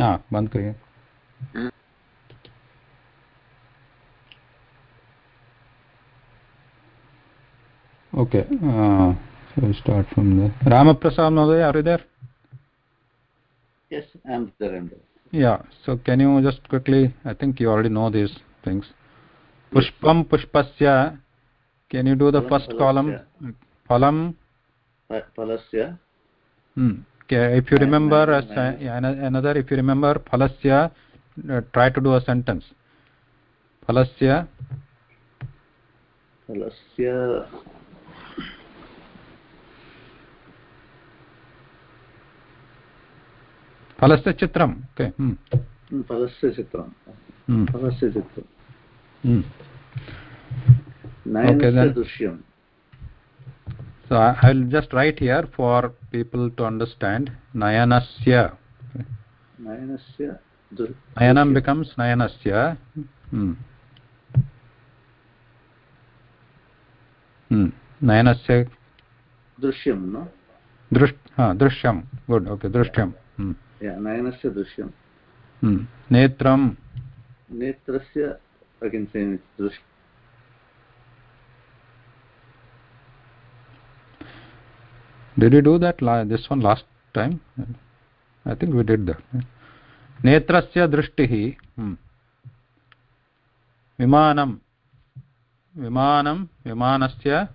Speaker 1: हाँ बंद करिए okay uh, so we'll start from there ramaprasad mahoday are you there
Speaker 3: Yes, I am there. I am there.
Speaker 1: yeah so can you just quickly i think you already know these things pushpam pushpasya can you do the
Speaker 3: Phalam,
Speaker 1: first column phalam
Speaker 3: Phalasya,
Speaker 1: hmm. okay, if you remember
Speaker 3: nine-
Speaker 1: a se-
Speaker 3: nine.
Speaker 1: yeah, another if you remember phalasya uh, try to do a sentence phalasya
Speaker 3: Phalasya,
Speaker 1: फलस्य
Speaker 3: चित्रं फलस्य
Speaker 1: चित्रं
Speaker 3: फलस्य
Speaker 1: चित्रं
Speaker 3: दृश्यं
Speaker 1: so i will just write here for people to understand nayanasya
Speaker 3: nayanasya
Speaker 1: nayanam becomes nayanasya hmm. Hmm. nayanasya
Speaker 3: drishyam no
Speaker 1: drush ha drishyam good okay drishyam hmm.
Speaker 3: नयनस्य
Speaker 1: दृश्यं नेत्रं
Speaker 3: नेत्रस्य दृश्
Speaker 1: Did you do that this one last time? I think we did that. Netrasya drishtihi. Hmm. Vimanam. Vimanam. Vimanasya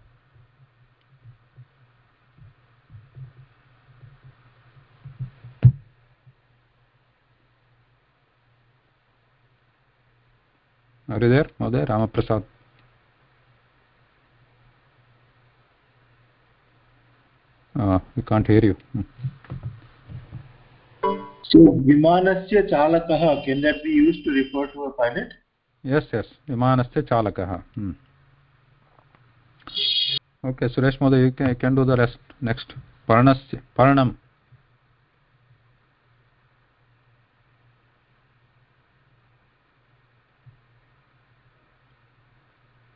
Speaker 1: Are you there, Mother Ramaprasad? Uh, we can't hear you. Hmm.
Speaker 5: So vimanasya chalakah can that be used to refer to a pilot?
Speaker 1: Yes, yes. विमानस्य चालकः hmm. Okay, Suresh Mother, you can, you can do the rest. Next. पर्णस्य पर्णम्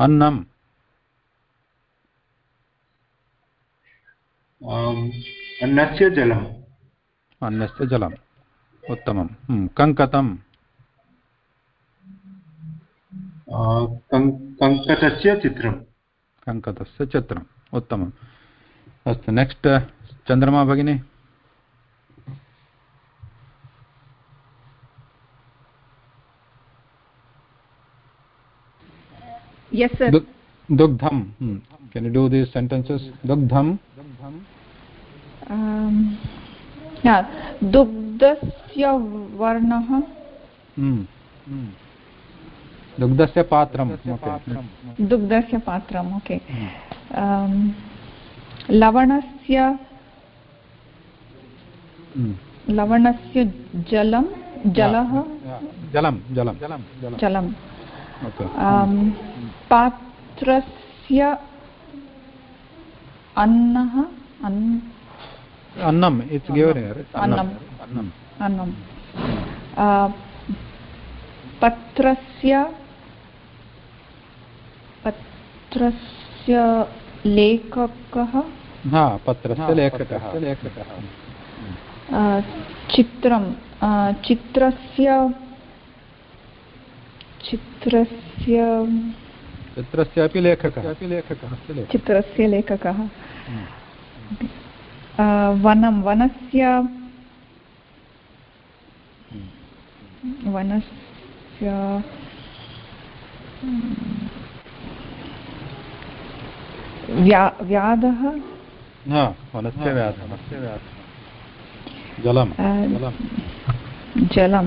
Speaker 1: अन्नं
Speaker 5: um, अन्नस्य जलम्।
Speaker 1: अन्यस्य जलम्। उत्तमं hmm. कङ्कतं
Speaker 5: uh, कं- कङ्कतस्य चित्रं
Speaker 1: कङ्कतस्य चित्रम्। उत्तमम्। अस्तु नेक्स्ट् चन्द्रमा भगिनी।
Speaker 9: yes sir
Speaker 1: dugdham hmm. can you do these sentences dugdham
Speaker 9: um yeah dugdasya varnah
Speaker 1: hmm दुग्धस्य पात्रं
Speaker 9: दुग्धस्य पात्रम् ओके लवणस्य लवणस्य जलं जलः
Speaker 1: जलं जलं जलं
Speaker 9: पात्रस्य अन्नः अन्
Speaker 1: अन्नम् इट्स् गिवन् हियर्
Speaker 9: अन्नम्
Speaker 1: अन्नं
Speaker 9: अन्नं पत्रस्य पत्रस्य लेखकः
Speaker 1: हा पत्रस्य लेखकः लेखकः
Speaker 9: चित्रं चित्रस्य चित्रस्य
Speaker 1: चित्रस्यापि लेखकः। अपि लेखकः
Speaker 9: चित्रस्य लेखकः। वनं वनस्य वनस्य व्या व्याधः?
Speaker 1: वनस्य व्याधः। जलं
Speaker 9: जलं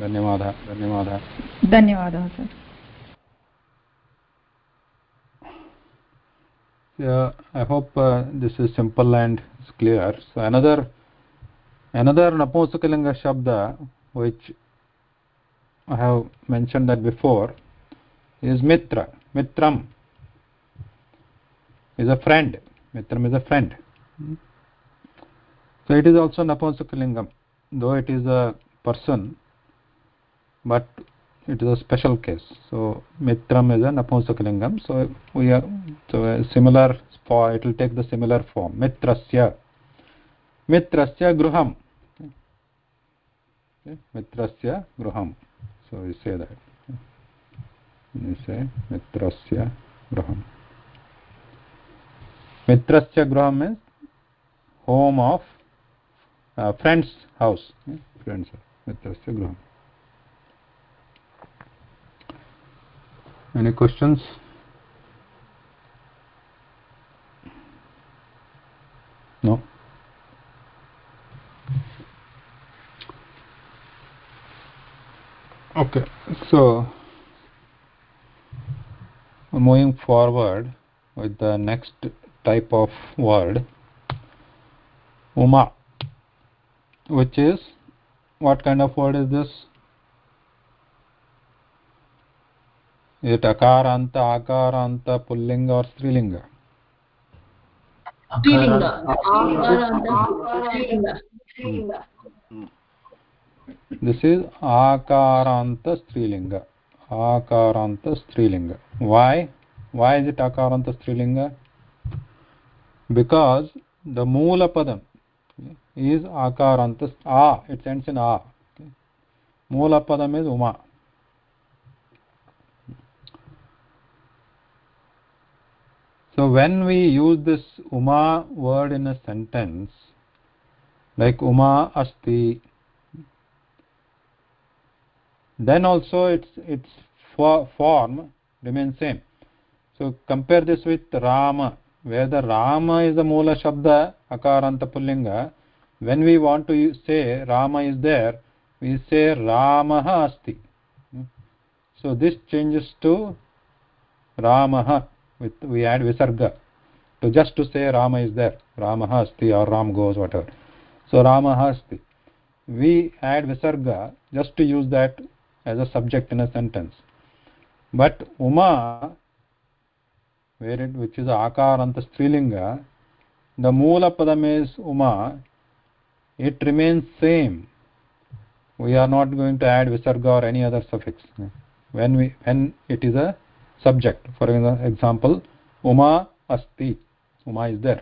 Speaker 1: धन्यवादः धन्यवादः
Speaker 9: धन्यवादः sir
Speaker 1: Yeah, I hope uh, this is simple and it's clear. So another another Napusakalinga Shabda which I have mentioned that before is Mitra. Mitram is a friend. Mitram is a friend. So it is also Napusakalingam, though it is a person, but it is a special case. So mitram is a napusakalingam so we are so a similar for it will take the similar form. Mitrasya. Mitrasya gruham. Okay. mitrasya gruham. So we say that. We say mitrasya gruham. Mitrasya gruham means home of uh, friend's house. Okay. friend's mitrasya gruham any questions? No? Okay so moving forward with the next type of word uma which is what kind of word is this ये टकार अंत pulling
Speaker 8: और
Speaker 1: स्त्रीलिंग this is आकारांत स्त्रीलिंग आकारांत स्त्रीलिंग वाय वाय is it आकारांत स्त्रीलिंग because the मूल पदम इज़ आकारांत आ इट्स एंड्स इन आ। मूल पदम is Uma so when we use this uma word in a sentence like uma asti then also its its form remains same. So compare this with rama where the rama is the moola shabda akaranta pullinga. When we want to say rama is there we say ramah asti. Hmm. So this changes to ramah with we add visarga. To just to say rama is there. Ramah asti or ram goes whatever. So ramah asti. We add visarga just to use that as a subject in a sentence. But uma where it which is akaranta strilinga the moola padam is uma. It remains same. We are not going to add visarga or any other suffix. When we when it is a subject. For example uma asti. Uma is there.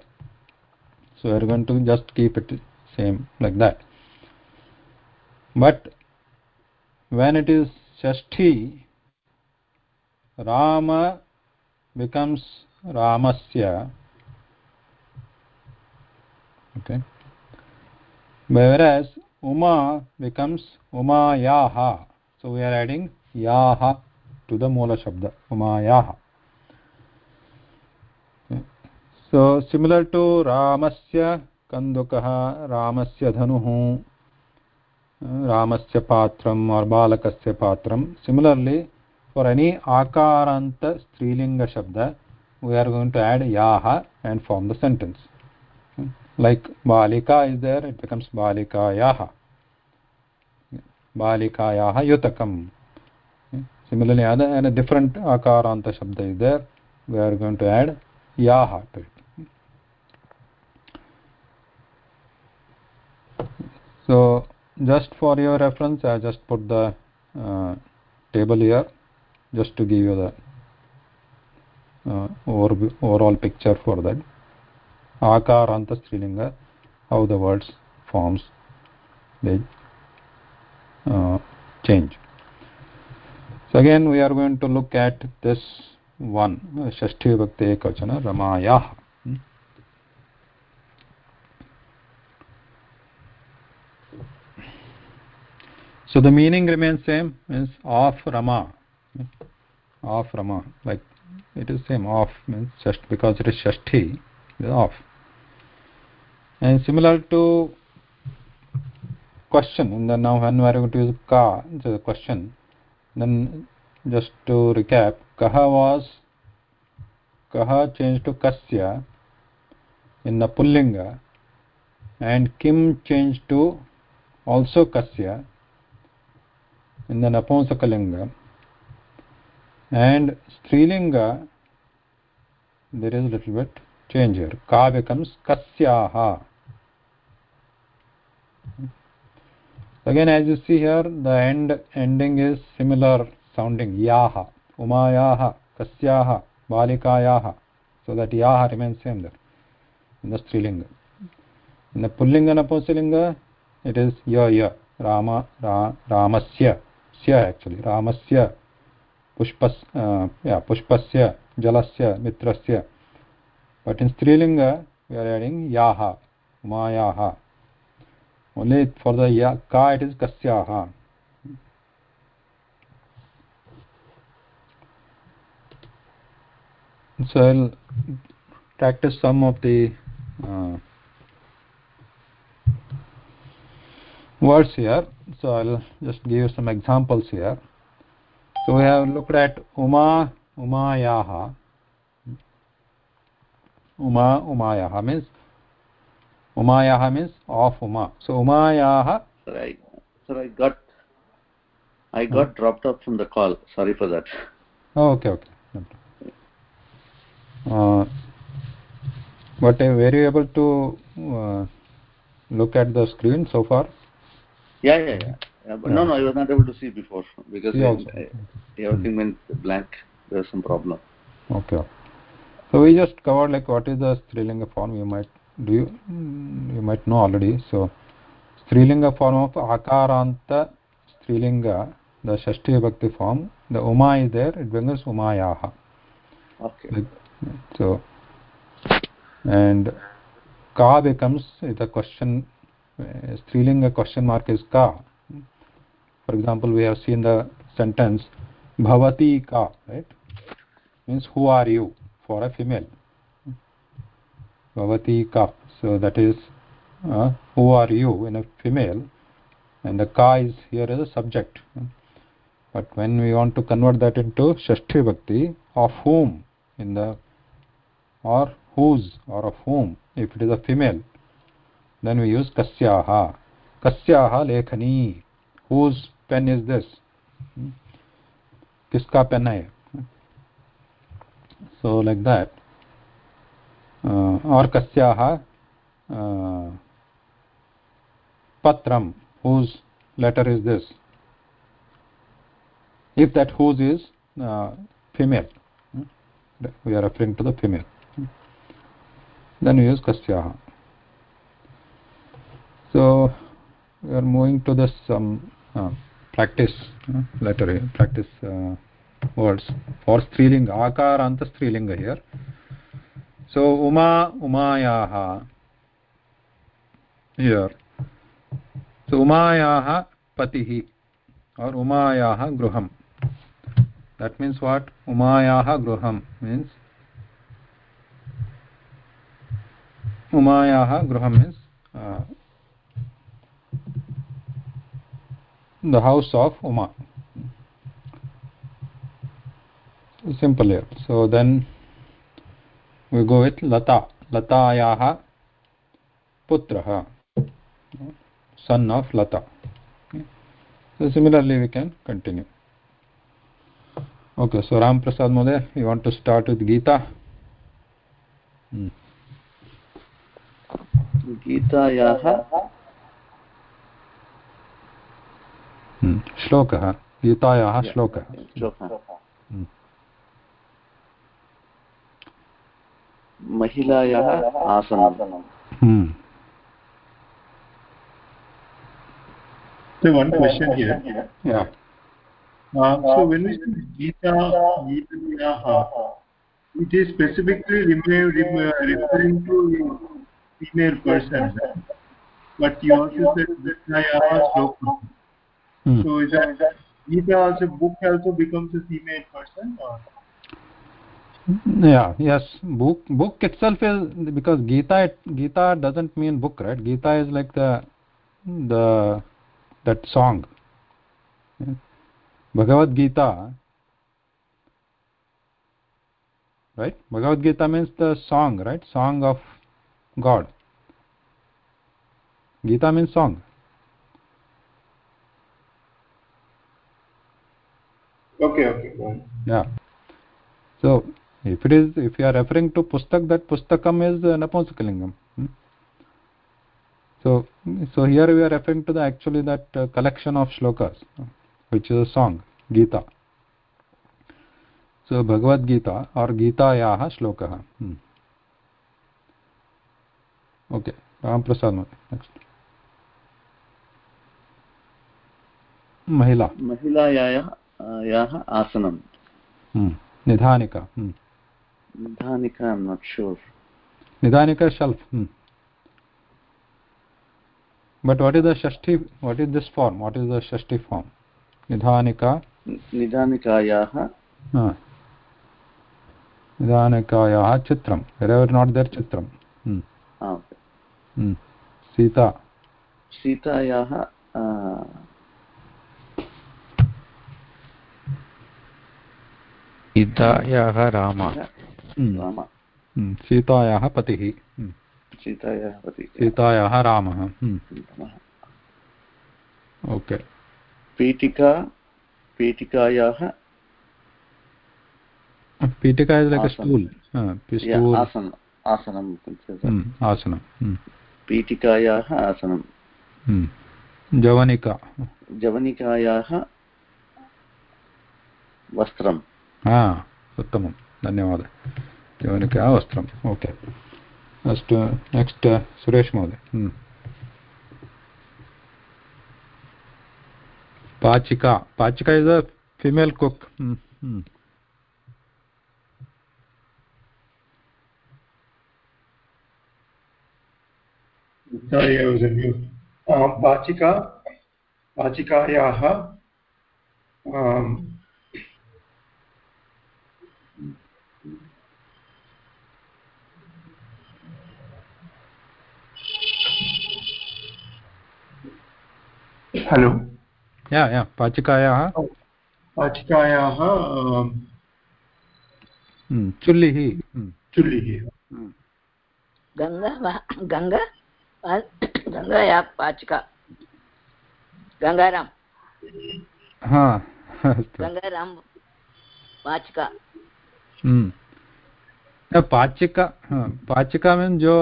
Speaker 1: So we are going to just keep it same like that. But when it is shashti rama becomes ramasya. Okay. Whereas uma becomes umayaha. So we are adding yaha to the moola shabda umayaha so similar to ramasya kandukah ramasya dhanuh ramasya patram or balakasya patram similarly for any akaranta strilinga shabda we are going to add yaha and form the sentence like balika is there it becomes balikayaha balikayaha yutakam similarly other and a different akaranta shabda is there. We are going to add yaha to it. So just for your reference i just put the uh, table here just to give you the uh, overall picture for that. Akaranta strilinga how the words forms. They uh, change so again we are going to look at this one shashti vibhakti ekavachana ramayah hmm? so the meaning remains same means of rama. Hmm? Of rama like it is same of means just because it is shashti is of. And similar to question and then now when we are going to use ka the question then just to recap kaha was kaha changed to kasya in the pullinga and kim changed to also kasya in the napumsakalinga and strilinga there is a little bit change here. Ka becomes kasyaha again as you see here the end ending is similar sounding. Yaha umayaha kasyaha balikayaha. So that yaha remains same there in the strilinga. In the pullinga napumsalinga it is ya ya rama ra, ramasya sya actually ramasya pushpas uh, yeah pushpasya jalasya mitrasya. But in strilinga we are adding yaha umayaha only for the ya ka it is kasyaha so i'll practice some of the uh, words here so i'll just give you some examples here so we have looked at uma umayaha uma umayaha means umayaha means of uma so umayaha
Speaker 3: Sir, I, sir, I got, I got dropped off from the call. Sorry for that.
Speaker 1: oh, okay okay uh, but uh, were you able to uh, look at the screen so far
Speaker 3: Yeah, yeah, yeah. yeah but No, no, I was not able to see before because
Speaker 1: See
Speaker 3: I- I- everything went blank. There was some problem.
Speaker 1: okay so we just covered like what is the strilinga form you might do you mm, you might know already so strilinga form of akaranta strilinga the shashti vibhakti form the uma is there it becomes umayaha
Speaker 3: Okay.
Speaker 1: so and ka becomes the question uh, strilinga question mark is ka for example we have seen the sentence bhavati ka right means who are you for a female bhavati ka so that is uh, who are you in a female? And the ka is here as a subject. But when we want to convert that into shashti bhakti of whom in the or whose or of whom if it is a female then we use kasyaha kasyaha lekhani. Whose pen is this? Kiska pen hai. So like that अर्कस्याः पत्रं whose letter is this if that whose is female we are referring to the female then use कस्याः so we are moving to this some practice letter practice words for स्त्रीलिङ्ग आकारान्त स्त्रीलिङ्ग here so uma umayaha. Here. So umayaha patihi. Or umayaha gruham. That means what? Umayaha gruham means? Gruham means uh, the house of uma. Simple here. So then we go with lata latayaha putrah son of lata so similarly we can continue okay so ram prasad mode you want to start with geeta hmm.
Speaker 3: गीतायाः
Speaker 1: hmm. श्लोकः गीतायाः श्लोकः
Speaker 3: श्लोकः महिलायाः आसनं
Speaker 1: hmm.
Speaker 5: So one question here.
Speaker 1: yeah
Speaker 5: Uh, so when we say Gita, Gita, it is specifically referring to female person. But you also said Gitayaha Sloka.
Speaker 1: hmm.
Speaker 5: So is that Gita also book also becomes a female person? Or?
Speaker 1: Yeah yes. Book book itself is because gita gita doesn't mean book right? Gita is like the the that song. Bhagavad gita. Right? Bhagavad gita means the song right? Song of god. Gita means song.
Speaker 5: Okay, okay.
Speaker 1: yeah. So if it is if you are referring to pustak that pustakam is uh, napunskalingam hmm? so so here we are referring to the actually that uh, collection of shlokas uh, which is a song gita so bhagavad gita or gitayaah shlokah hmm. okay ram prasad next महिला
Speaker 3: महिलायाः याः आसनं
Speaker 1: hmm. निधानिका hmm.
Speaker 3: I am not sure
Speaker 1: Nidanika shelf. Hmm. But what is the Shashti? What is this form? What is the Shashti form? Nidhanika.
Speaker 3: निधानिकायाः
Speaker 1: Uh. Nidhanikayaha chitram. Wherever not there chitram. Hmm.
Speaker 3: Ah, okay
Speaker 1: Hmm. Sita.
Speaker 3: सीतायाः आ,
Speaker 2: इदायाः रामः
Speaker 1: Hmm.
Speaker 3: Ram
Speaker 1: हम्म। हम्म। हम्म। सीतायाः पतिः।
Speaker 3: सीतायाः पतिः।
Speaker 1: सीतायाः रामः। Okay.
Speaker 3: पीठिका पीठिकायाः
Speaker 1: पीठिका
Speaker 3: stool
Speaker 1: आसनम्
Speaker 3: आसनं।
Speaker 1: हाँ, आसनं
Speaker 3: पीठिकायाः आसनं।
Speaker 1: जवनिका।
Speaker 3: जवनिकायाः वस्त्रं
Speaker 1: हाँ, उत्तमम्। धन्यवादः जीवनक वस्त्रम् ओके अस्ट नेक्स्ट सुरेश् महोदय पाचिका पाचिका इज़ अ
Speaker 5: फिमेल् कुक पाचिका पाचिकायाः hello
Speaker 1: yeah yeah पाचिकायाः पाचिकायाः चुल्लिः
Speaker 5: चुल्लिः
Speaker 7: Ganga Ganga गङ्गायाः पाचिका Gangaram
Speaker 1: हा
Speaker 7: पाचिका
Speaker 1: पाचिका पाचिका में जो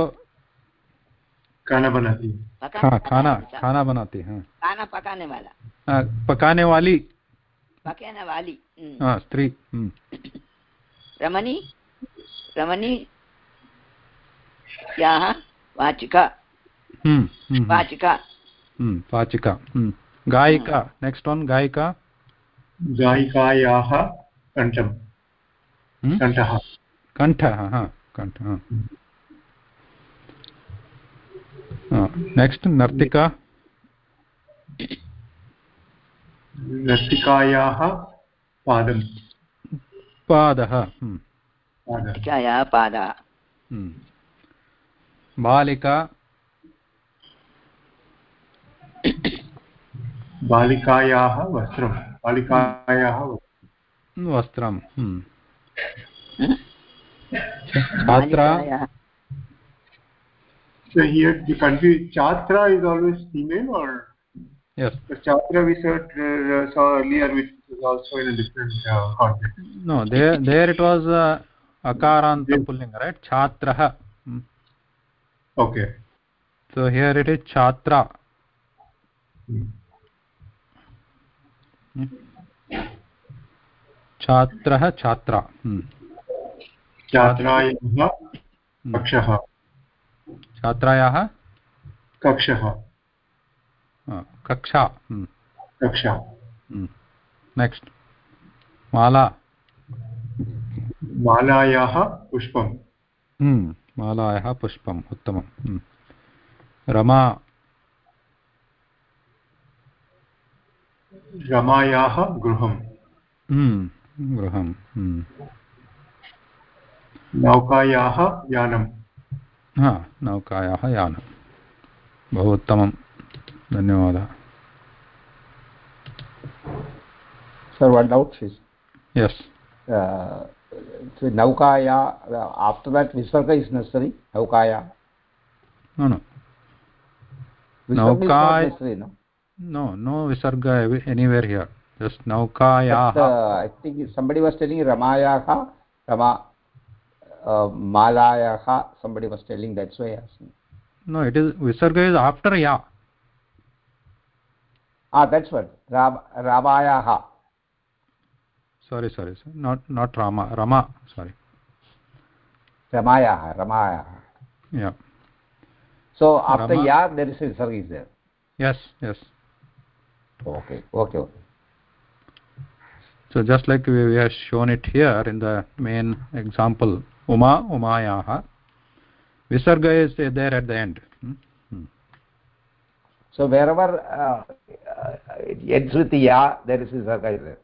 Speaker 5: खाना बनाती है।
Speaker 1: हाँ खाना खाना बनाती है।
Speaker 7: खाना पकाने वाला।
Speaker 1: पकाने वाली?
Speaker 7: पकाने वाली हम्म।
Speaker 1: हाँ स्त्री हम्म,
Speaker 7: रमणी? रमणी? याः वाचिका।
Speaker 1: हम्म,
Speaker 7: वाचिका।
Speaker 1: हम्म, हम्म। गायिका नेक्स्ट वन गायिका।
Speaker 5: गायिकायाः कण्ठं
Speaker 1: हम्म?
Speaker 5: कण्ठः
Speaker 1: कंठ हाँ हाँ कंठ हाँ। नेक्स्ट नर्तिका
Speaker 5: नर्तिकायाः पादं
Speaker 1: पादः हम्म,
Speaker 5: पादः।
Speaker 1: बालिका
Speaker 5: बालिकायाः वस्त्रं बालिकायाः
Speaker 1: वस्त्रं। छात्रा
Speaker 5: So here the confused chatra is always female or
Speaker 1: yes
Speaker 5: the chatra we saw, uh, saw earlier which is also in a different uh, context.
Speaker 1: no there there it was uh, akaranta pullinga right chatrah Hmm.
Speaker 5: Okay.
Speaker 1: so here it is chatra
Speaker 5: Hmm.
Speaker 1: छात्रः छात्रा हम्म।
Speaker 5: छात्रायाः कक्षः
Speaker 1: छात्रायाः?
Speaker 5: कक्षः।
Speaker 1: कक्षा। हम्म,
Speaker 5: कक्षा।
Speaker 1: हम्म। Next माला।
Speaker 5: मालायाः पुष्पं
Speaker 1: हम्म, मालायाः पुष्पम् उत्तमं हम्म। रमा।
Speaker 5: रमायाः गृहं
Speaker 1: हम्म, गृहं हम्म।
Speaker 5: नौकायाः यानं
Speaker 1: नौकायाः यानं। बहु उत्तमं धन्यवादः सर्
Speaker 6: वाट् डौट्स् नौकाया
Speaker 1: आफ्टर्
Speaker 6: देट् विसर्ग
Speaker 1: इज़ नेसरि नौकाया नो नो विसर्ग anywhere here
Speaker 6: just नौकायाः I think Rama uh, Malayaha, somebody was telling that's why I asked.
Speaker 1: no it is visarga is after ya
Speaker 6: Ah, that's what, Ram, Ramayaha.
Speaker 1: sorry sorry sir. not not rama rama sorry
Speaker 6: Ramayaha, Ramayaha.
Speaker 1: yeah
Speaker 6: So after
Speaker 1: Rama-
Speaker 6: Ya, there is a Visarga is there.
Speaker 1: yes yes
Speaker 6: Okay, okay, okay.
Speaker 1: so just like we, we have shown it here in the main example uma umayaah visarga is there at the end Hmm? Hmm.
Speaker 6: So wherever uh, uh, it ends with Ya, there is Visarga is there.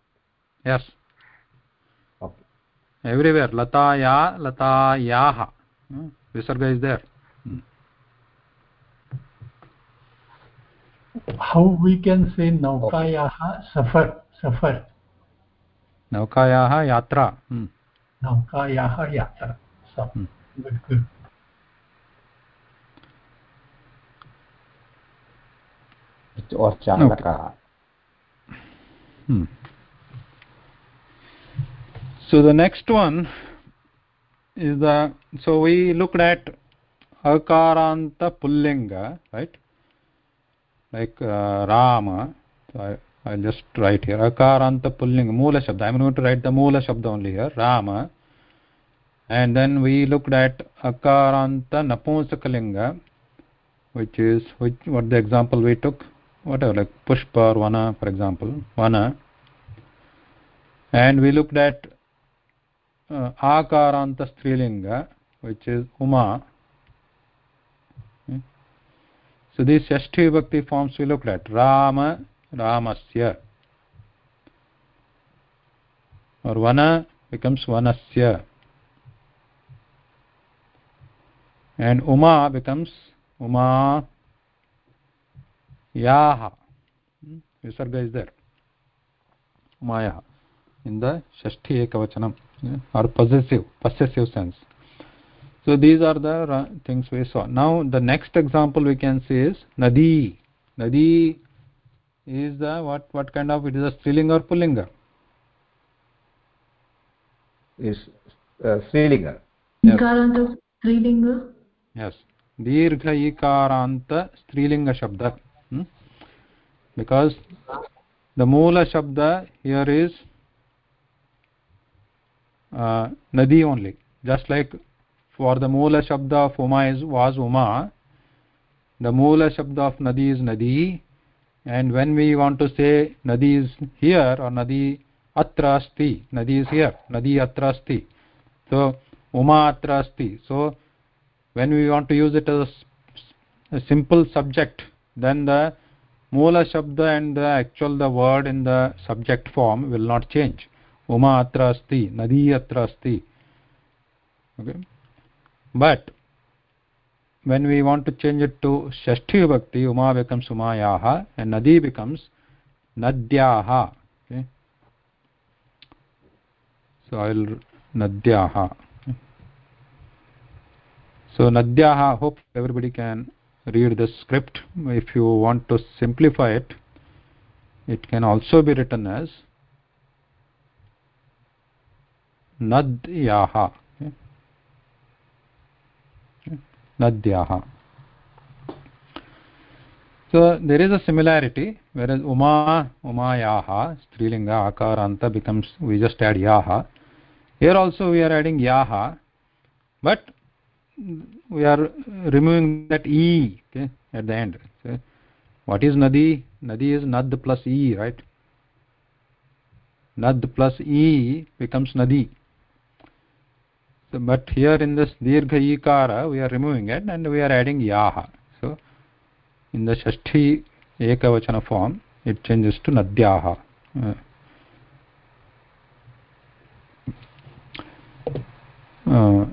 Speaker 1: yes
Speaker 6: Okay.
Speaker 1: everywhere lataya latayah Hmm? visarga is there Hmm.
Speaker 4: how we can say naukayaha safar safar
Speaker 1: नौकायाः यात्रा Hmm.
Speaker 4: So
Speaker 1: the next one is the so we looked at akaranta pullinga, right? Like Rama. So I'll just write here akaranta pullinga moola shabda. I'm going to write the moola shabda only here. Rama. And then we looked at akaranta napumsakalinga, which is which what the example we took whatever like pushpa or vana for example vana and we looked at uh, akaranta strilinga which is uma Okay. so these shashti vibhakti forms we looked at rama रामस्य। और वन becomes वनस्य। And Uma becomes Uma या। विसर्ग is there उमाया in the षी एक वचनम are positive positive sense so these are the things we saw. Now the next example we can see is nadi nadi is the what what kind of it is a strilinga or pullinga
Speaker 6: Is uh, Srilinga.
Speaker 1: Yes.
Speaker 8: इकारन्त स्त्रीलिङ्ग
Speaker 1: yes dirgha ikaranta strilinga shabda hmm? because the moola shabda here is uh, nadi only just like for the moola shabda of uma is was uma the moola shabda of nadi is nadi and when we want to say nadi is here or nadi atra asti nadi is here nadi atra asti. So uma atra asti. So when we want to use it as a simple subject then the moola shabda and the actual the word in the subject form will not change. Uma atra asti nadi atra asti. Okay? But when we want to change it to shashti vibhakti uma becomes umayaha and nadi becomes Nadyaha. Okay. So I will Nadyaha. So Nadyaha, hope everybody can read the script. If you want to simplify it, it can also be written as Nadyaha. Nadyaha. So there is a similarity, whereas Uma, Umayaha, Strilinga, Akaranta becomes, we just add Yaha. Here also we are adding Yaha, but we are removing that E at the end. What is Nadi? Nadi is Nad plus E, right? Nad plus E becomes Nadi. But here in this Dirgha Ikara, we are removing it and we are adding Yaha. So, in the Shashti Ekavachana form, it changes to Nadyaha. Uh, uh,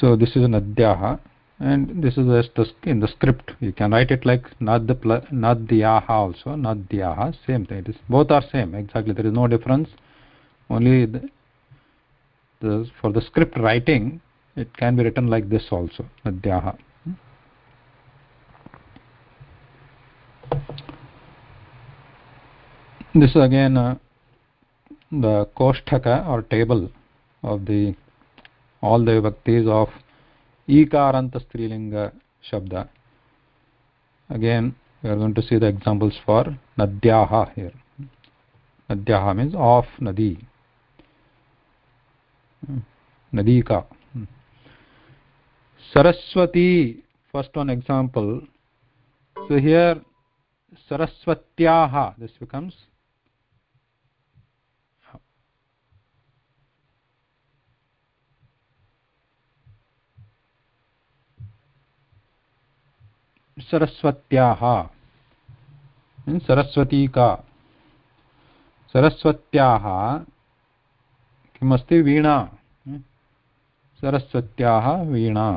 Speaker 1: so this is Nadyaha and this is just in the script. You can write it like Nad Nadyaha also, Nadyaha, same thing. It is, both are same, exactly. There is no difference. Only the, the, for the script writing, it can be written like this also, Nadyaha. this is again uh, the koshtaka or table of the all the vibhaktis of ikaranta strilinga shabda. Again we are going to see the examples for nadyaha here. Nadyaha means of nadi नदी का Saraswati first one example so here सरस्वत्या this becomes सरस्वत्या सरस्वती का। सरस्वत्या किमस्ति वीणा? सरस्वत्याः वीणा।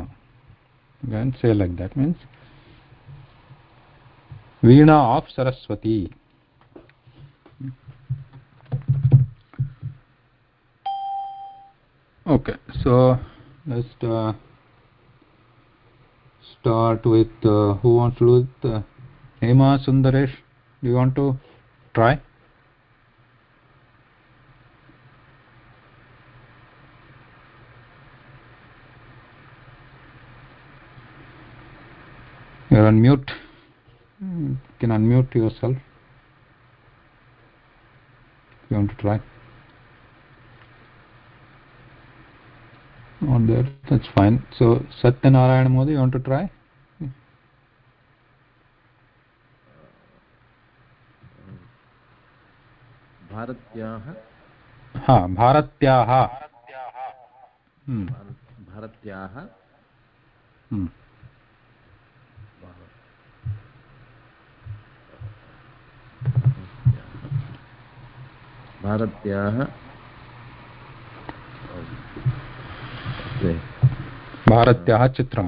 Speaker 1: गन से like that means Veena of Saraswati. Okay so let's start with who wants to do Hema Sundaresh do want to try you're on mute you can unmute yourself if you want to try on there that's fine so satyanarayan modi you want to try
Speaker 3: भारत्याः
Speaker 1: हा भारत्याः हम्म,
Speaker 3: भारत्याः भारत्याः
Speaker 1: भारत्याः चित्रं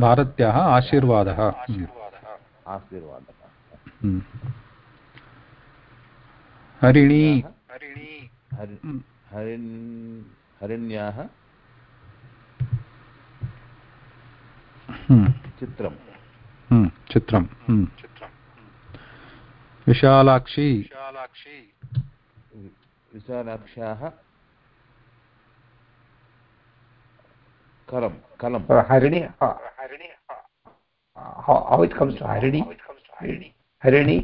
Speaker 1: भारत्याः आशीर्वादः। हम्म। हरिणी।
Speaker 3: हरिण्याः
Speaker 1: हम्म।
Speaker 3: चित्रं
Speaker 1: चित्रं हम्म। विशालाक्षी
Speaker 3: विशालाक्षाः कलं कलं
Speaker 6: हरिणी हरिणी how it comes to harini harini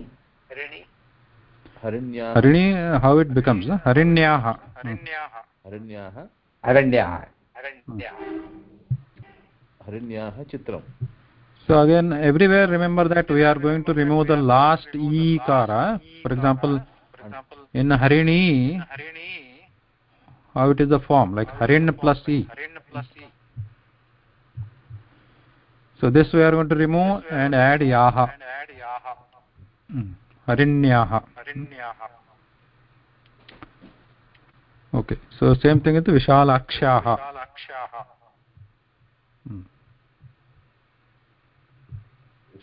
Speaker 3: harinyaha
Speaker 1: harini how it becomes harinyaha harinyaha
Speaker 3: harinyaha
Speaker 6: harinyaha
Speaker 3: harinyaha chitram
Speaker 1: So again, everywhere remember that we are going to remove the last e kara. For example, in harini, how it is the form like harin plus e. So this we are going to remove and add yaha. Mm, Harinyaha. Okay. So same thing with Vishalakshaha.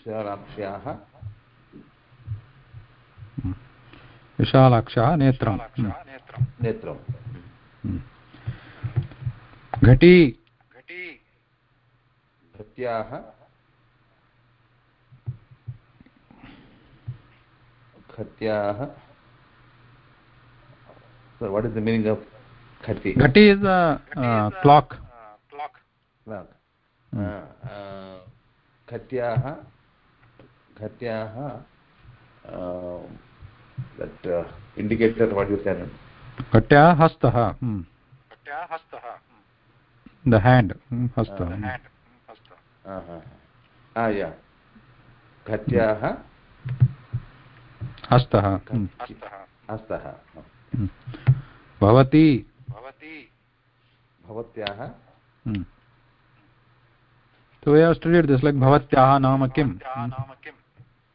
Speaker 3: विशालाक्ष्याः
Speaker 1: विशालाक्षः नेत्रं हम्म,
Speaker 3: नेत्रं
Speaker 1: हम्म। घटी
Speaker 3: घट्याः घट्याः so what is the meaning of khati
Speaker 1: घटी is a uh, clock
Speaker 3: clock
Speaker 1: Hmm.
Speaker 3: uh, ghatyah uh, that uh, indicator what you said
Speaker 1: ghatyah hastah hmm. ghatyah hastah hmm. the hand hmm, hastah
Speaker 3: uh,
Speaker 1: the hand hastah
Speaker 3: uh -huh. ah yeah ghatyah
Speaker 1: हस्तः
Speaker 3: हस्तः
Speaker 1: भवति भवति
Speaker 3: भवत्याः
Speaker 1: तो वे studied this like भवत्याः नाम
Speaker 3: किं नाम किम्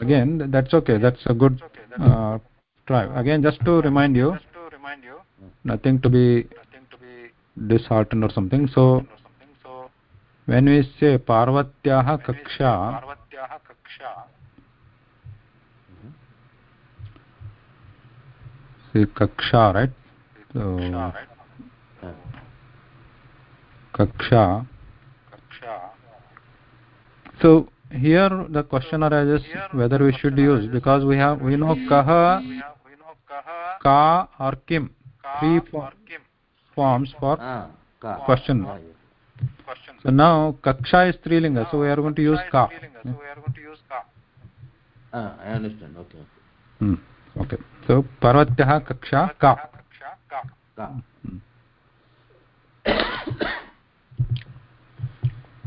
Speaker 1: again that's okay. That's a good uh, try. Again just to remind you nothing to be disheartened or something. So when we say parvatyaah kaksha see kaksha right? So kaksha. So here the question arises whether we should use because we have we know kaha ka or kim three fo- forms for
Speaker 3: ah, ka.
Speaker 1: question
Speaker 3: Ah, yes.
Speaker 1: so now kaksha is strilinga so we are going to use ka
Speaker 3: ah, I understand okay
Speaker 1: hmm. okay so parvatyah kaksha ka
Speaker 3: ka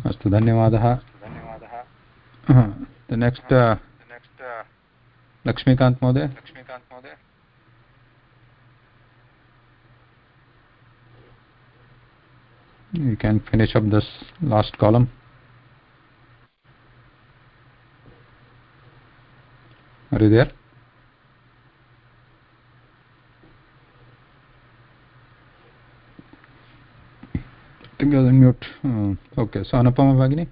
Speaker 1: अस्तु धन्यवादः Uh-huh. the next uh, the next uh, lakshmikant mohoday lakshmikant mohoday you can finish up this last column. Are you there? I think I was on mute. Uh, okay, so Anupama Bhagini.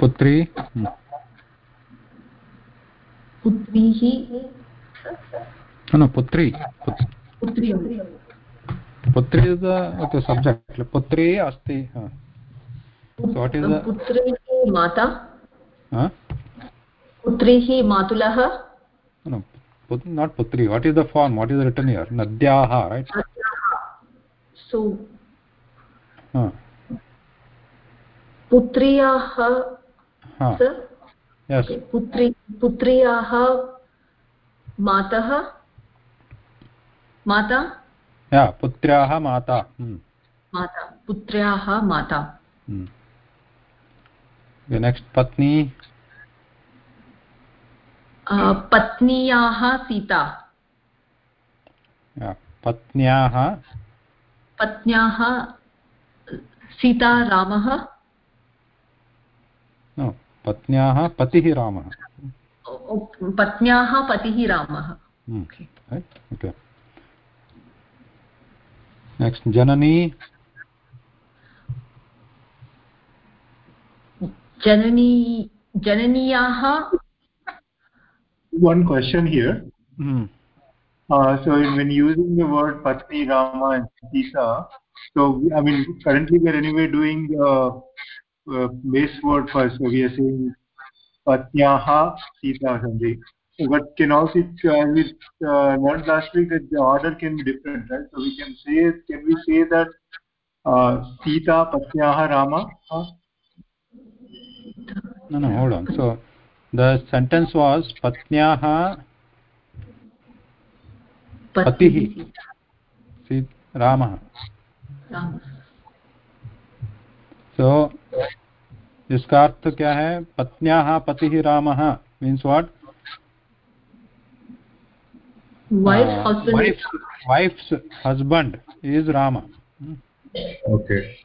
Speaker 8: पुत्री। पुत्री
Speaker 1: पुत्री। पुत्री is the subject
Speaker 8: पुत्री अस्ति
Speaker 1: what
Speaker 8: माता। मातुलः।
Speaker 1: पुत्री। What is the form what is written here नद्याः
Speaker 8: रैट्
Speaker 1: सो
Speaker 8: पुत्र्याः पुत्री पुत्र्याः मातः? माता?
Speaker 1: पुत्र्याः माता हम्म।
Speaker 8: माता पुत्र्याः माता।
Speaker 1: हम्म। नेक्स्ट्
Speaker 8: पत्नी? पत्न्याः सीता।
Speaker 1: पत्न्याः?
Speaker 8: पत्न्याः सीता रामः
Speaker 1: पत्न्याः
Speaker 8: सीता रामः पत्न्याः पतिः रामः
Speaker 1: hmm. Next janani
Speaker 8: जननी जननीयाः
Speaker 5: one question here
Speaker 1: hmm.
Speaker 5: uh, so when using the word patni rama and sita so i mean currently we are anyway doing uh, uh, base word first so we are saying patnyaha sita sandhi but can also uh, we uh, learned last week that the order can be different right? So we can say can we say that uh, sita patnyaha rama? Uh,
Speaker 1: no no hold on. So the sentence was patnyaha patih see ramah
Speaker 8: रामः
Speaker 1: so इसका अर्थ क्या है पत्न्याः पतिः रामः means
Speaker 8: wife's,
Speaker 1: wife's husband is rama
Speaker 5: okay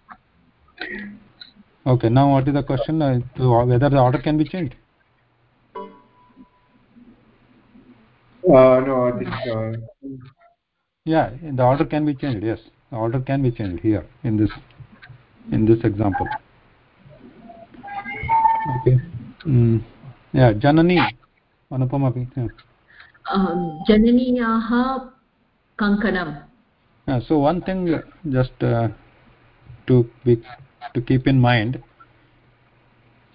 Speaker 1: okay now what is the question uh, to whether the order can be changed
Speaker 5: uh, no i think uh,
Speaker 1: yeah the order can be changed yes the order can be changed here in this in this example mm. yeah anupama yeah.
Speaker 8: जननीयाः कङ्कणं
Speaker 1: yeah, so one thing just uh, to be to keep in mind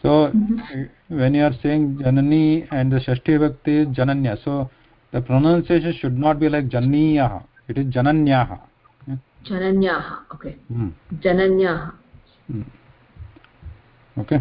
Speaker 1: so mm -hmm. when you are saying janani and the shashti vibhakti is jananya so the pronunciation should not be like janiyah it is jananyah
Speaker 8: jananyah okay
Speaker 1: hmm.
Speaker 8: jananyah
Speaker 1: hmm. okay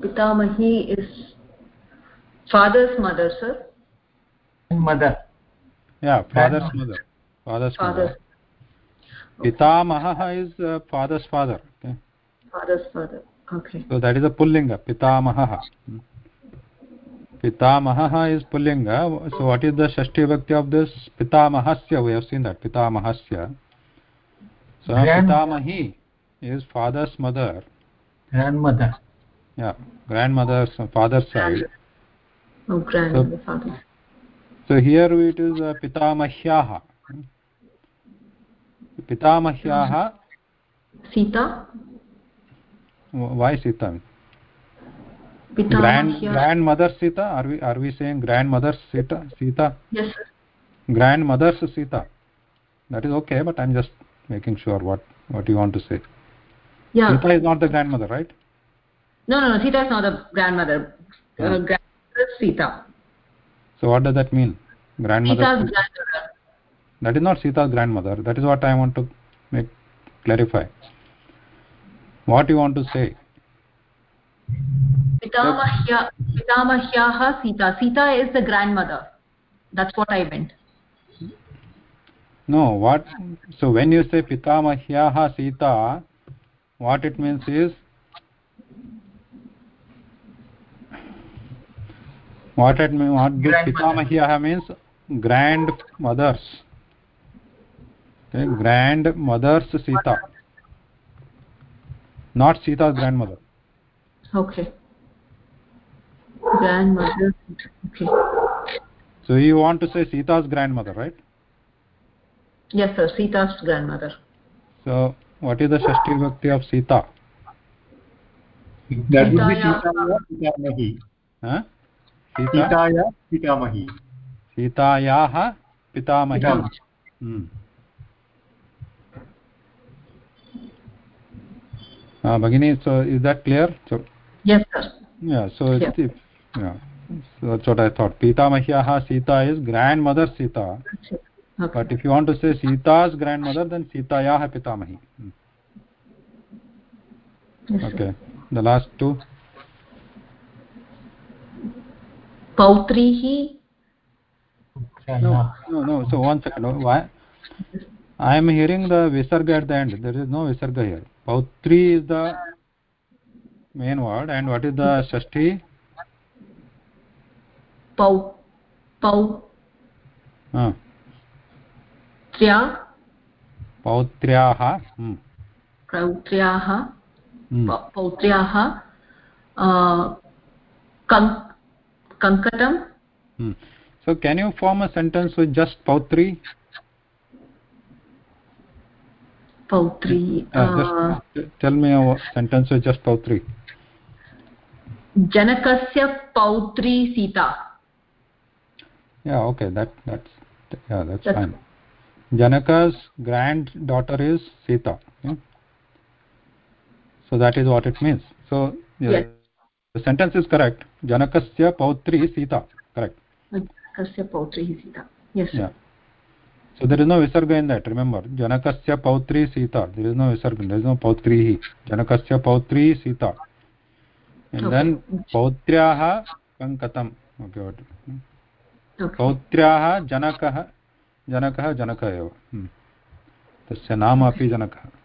Speaker 1: pitamahi
Speaker 8: is father's mother sir.
Speaker 4: Mother.
Speaker 1: Yeah father's mother. Father's
Speaker 8: father
Speaker 1: mother. Pitamahah is uh, father's father okay?
Speaker 8: Father's father. Okay.
Speaker 1: So that is a pullinga pitamahah pitamahah is pullinga. So what is the shashti vibhakti of this? Pitamahasya we have seen that pitamahasya so pitamahi is father's mother.
Speaker 4: Grandmother
Speaker 1: yeah grandmother's father's side.
Speaker 8: Oh grandmother so, father.
Speaker 1: so here it is uh, pitamahyah pitamahyah
Speaker 8: sita?
Speaker 1: Why sita? Grand grandmother sita? Are we are we saying grandmother sita sita?
Speaker 8: Yes sir.
Speaker 1: Grandmother's sita. That is okay but i'm just making sure what what you want to say.
Speaker 8: Yeah.
Speaker 1: Sita is not the grandmother right
Speaker 8: no no no sita is not the grandmother. Uh, grandmother is sita.
Speaker 1: So what does that mean? Grandmother
Speaker 8: sita's grandmother.
Speaker 1: That is not sita's grandmother. That is what i want to make clarify. What you want to say?
Speaker 8: Pitamahya pitamahyah sita. Sita is the grandmother. That's what i meant.
Speaker 1: No what so when you say pitamahyah sita what it means is what it mean what this pitamahyah means? Grandmothers okay grandmother's sita. Not sita's grandmother.
Speaker 8: Okay. Grandmother. Okay.
Speaker 1: So you want to say sita's grandmother right?
Speaker 8: Yes sir. Sita's grandmother.
Speaker 1: So what is the shashti vibhakti of sita?
Speaker 5: That would be sitaya pitamahi.
Speaker 1: Huh भगिनी so is that clear so इति that पितामह्याः Sita is grandmother Sita but if you want to say Sita's grandmother then सीतायाः
Speaker 8: पितामही
Speaker 1: okay the last two
Speaker 8: pautrihi
Speaker 1: No, no, no. So one second. Why? I am hearing the visarga at the end. There is no visarga here. Pautri is the main word, and what is the shashti?
Speaker 8: pau pau
Speaker 1: Uh,
Speaker 8: trya
Speaker 1: पौत्र्याः hmm.
Speaker 8: पौत्र्याः
Speaker 1: Hmm.
Speaker 8: पौत्र्याः uh, kankatam?
Speaker 1: Hmm. so can you form a sentence with just pautri
Speaker 8: pautri
Speaker 1: uh, uh, just uh, tell me a sentence with just pautri
Speaker 8: janakasya pautri sita.
Speaker 1: Yeah okay that that's yeah that's,
Speaker 8: that's
Speaker 1: fine. Janaka's granddaughter is sita yeah? so that is what it means. So yeah,
Speaker 8: yes.
Speaker 1: The sentence is correct janakasya pautri sita correct
Speaker 8: kasya pautri sita yes
Speaker 1: yeah so there is no visarga in that remember janakasya pautri sita there is no visarga there is no pautri janakasya pautri sita and
Speaker 8: Okay.
Speaker 1: then pautryaha kankatam okay what
Speaker 8: okay
Speaker 1: जनकः जनकः जनकः एव हम्म। तस्य नाम अपि जनकः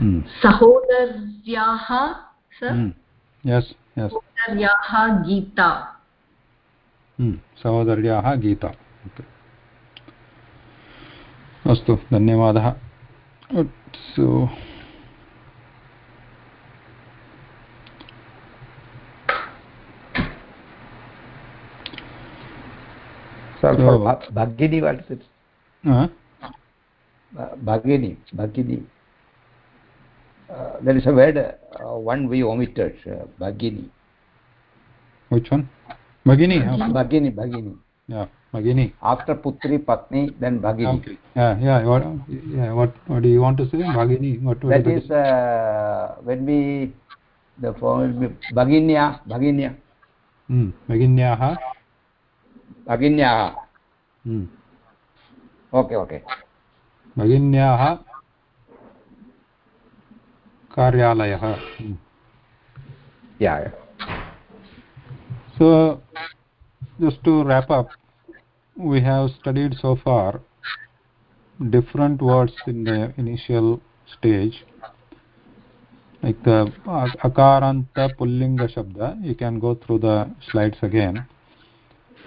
Speaker 1: Hmm.
Speaker 8: सहोदर्याः
Speaker 1: hmm.
Speaker 8: सहोदर्याः Gita.
Speaker 1: hmm. सहोदर्याः Gita. अस्तु धन्यवादः।
Speaker 6: भगिनी भगिनी भगिनी भगिनी
Speaker 1: uh,
Speaker 6: there is a word uh, one we omitted uh, bagini.
Speaker 1: Which one? Bagini?
Speaker 6: Bagini bagini
Speaker 1: yeah bagini.
Speaker 6: After putri patni then bagini.
Speaker 1: Okay. yeah yeah what yeah what, what do you want to say? Bagini what to?
Speaker 6: that
Speaker 1: is
Speaker 6: uh, when we the form is baginya baginya
Speaker 1: hmm baginyaha
Speaker 6: baginyaha
Speaker 1: hmm.
Speaker 6: Okay okay.
Speaker 1: Baginyaha कार्यालयः। So just to wrap up we have studied so far different words in the initial stage like the अकारान्त पुल्लिङ्गशब्द you can go through the slides again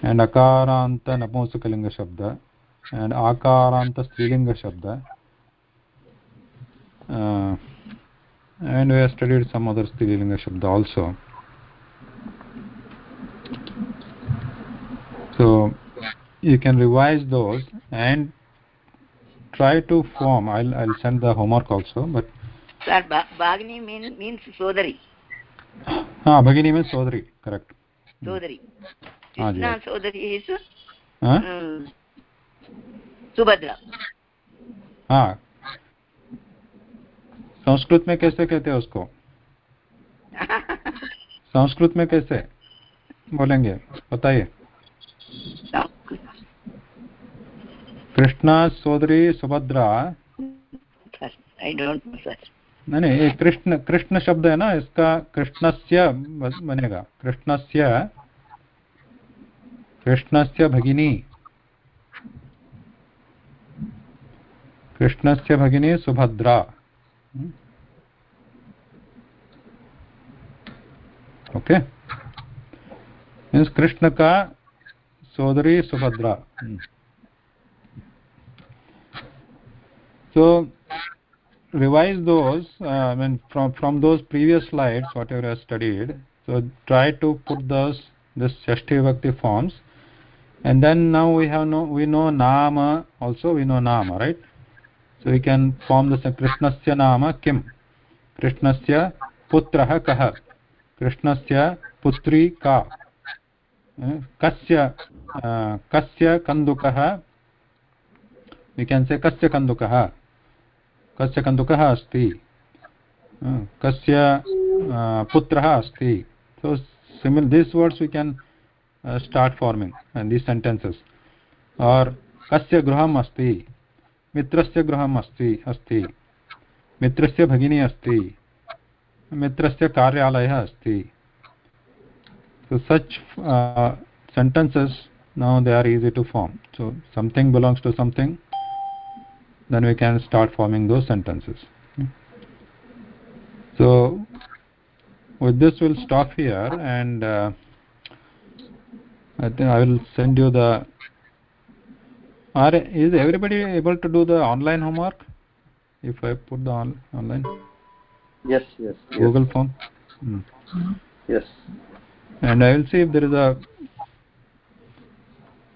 Speaker 1: and अकारान्त नपुंसकलिङ्गशब्द and आकारान्त स्त्रीलिङ्गशब्द and we have studied some other Strilinga Shabda also. So you can revise those and try to form. I'll, I'll send the homework also. But
Speaker 7: Sir, ba means means Sodari.
Speaker 1: Ah, Bhagini means Sodari, correct.
Speaker 7: Sodari.
Speaker 1: Ah,
Speaker 7: Krishna
Speaker 1: ah,
Speaker 7: Sodari is
Speaker 1: huh?
Speaker 7: um, Subhadra.
Speaker 1: Ah, Sanskrit में कैसे कहते हैं उसको? संस्कृत में कैसे? बोलेंगे बताइए। कृष्णा सोदरी सुभद्रा। नहीं नहीं ये कृष्ण कृष्ण शब्द है ना इसका कृष्णस्य ब- बनेगा। कृष्णस्य कृष्णस्य भगिनी। कृष्णस्य भगिनी Subhadra. Hmm. okay. Means krishnaka sodari subhadra hmm. so revise those uh, i mean from from those previous slides whatever i studied. So try to put those this shashti vibhakti forms. And then now we have no we know nama also we know nama right? So we can form the krishnasya nama kim? Krishnasya putrah kah? Krishnasya putri ka? कस्य कस्य कन्दुकः वि केन् से कस्य कन्दुकः कस्य कन्दुकः अस्ति कस्य पुत्रः अस्ति so similar this words we can start forming these sentences और् कस्य गृहम् अस्ति मित्रस्य गृहम् अस्ति अस्ति मित्रस्य भगिनी अस्ति मित्रस्य कार्यालयः अस्ति so such uh, sentences now they are easy to form so something belongs to something then we can start forming those sentences so with this we'll stop here and uh, I think I will send you the are is everybody able to do the online homework? If I put the on, online?
Speaker 3: Yes yes yes.
Speaker 1: Google form Hmm.
Speaker 3: yes.
Speaker 1: And I will see if there is a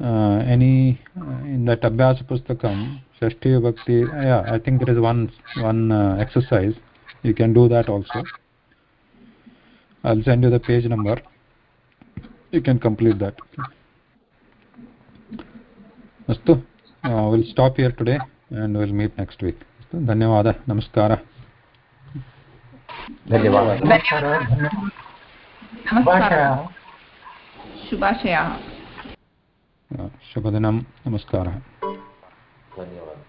Speaker 1: uh, any uh, in that abhyasa pustakam shashti bhakti yeah i think there is one one uh, exercise. You can do that also. I'll send you the page number. You can complete that. Astu will stop here today and will meet next week अस्तु धन्यवादः
Speaker 9: नमस्कारः शुभाशयाः
Speaker 1: शुभदिनं नमस्कारः
Speaker 6: धन्यवादः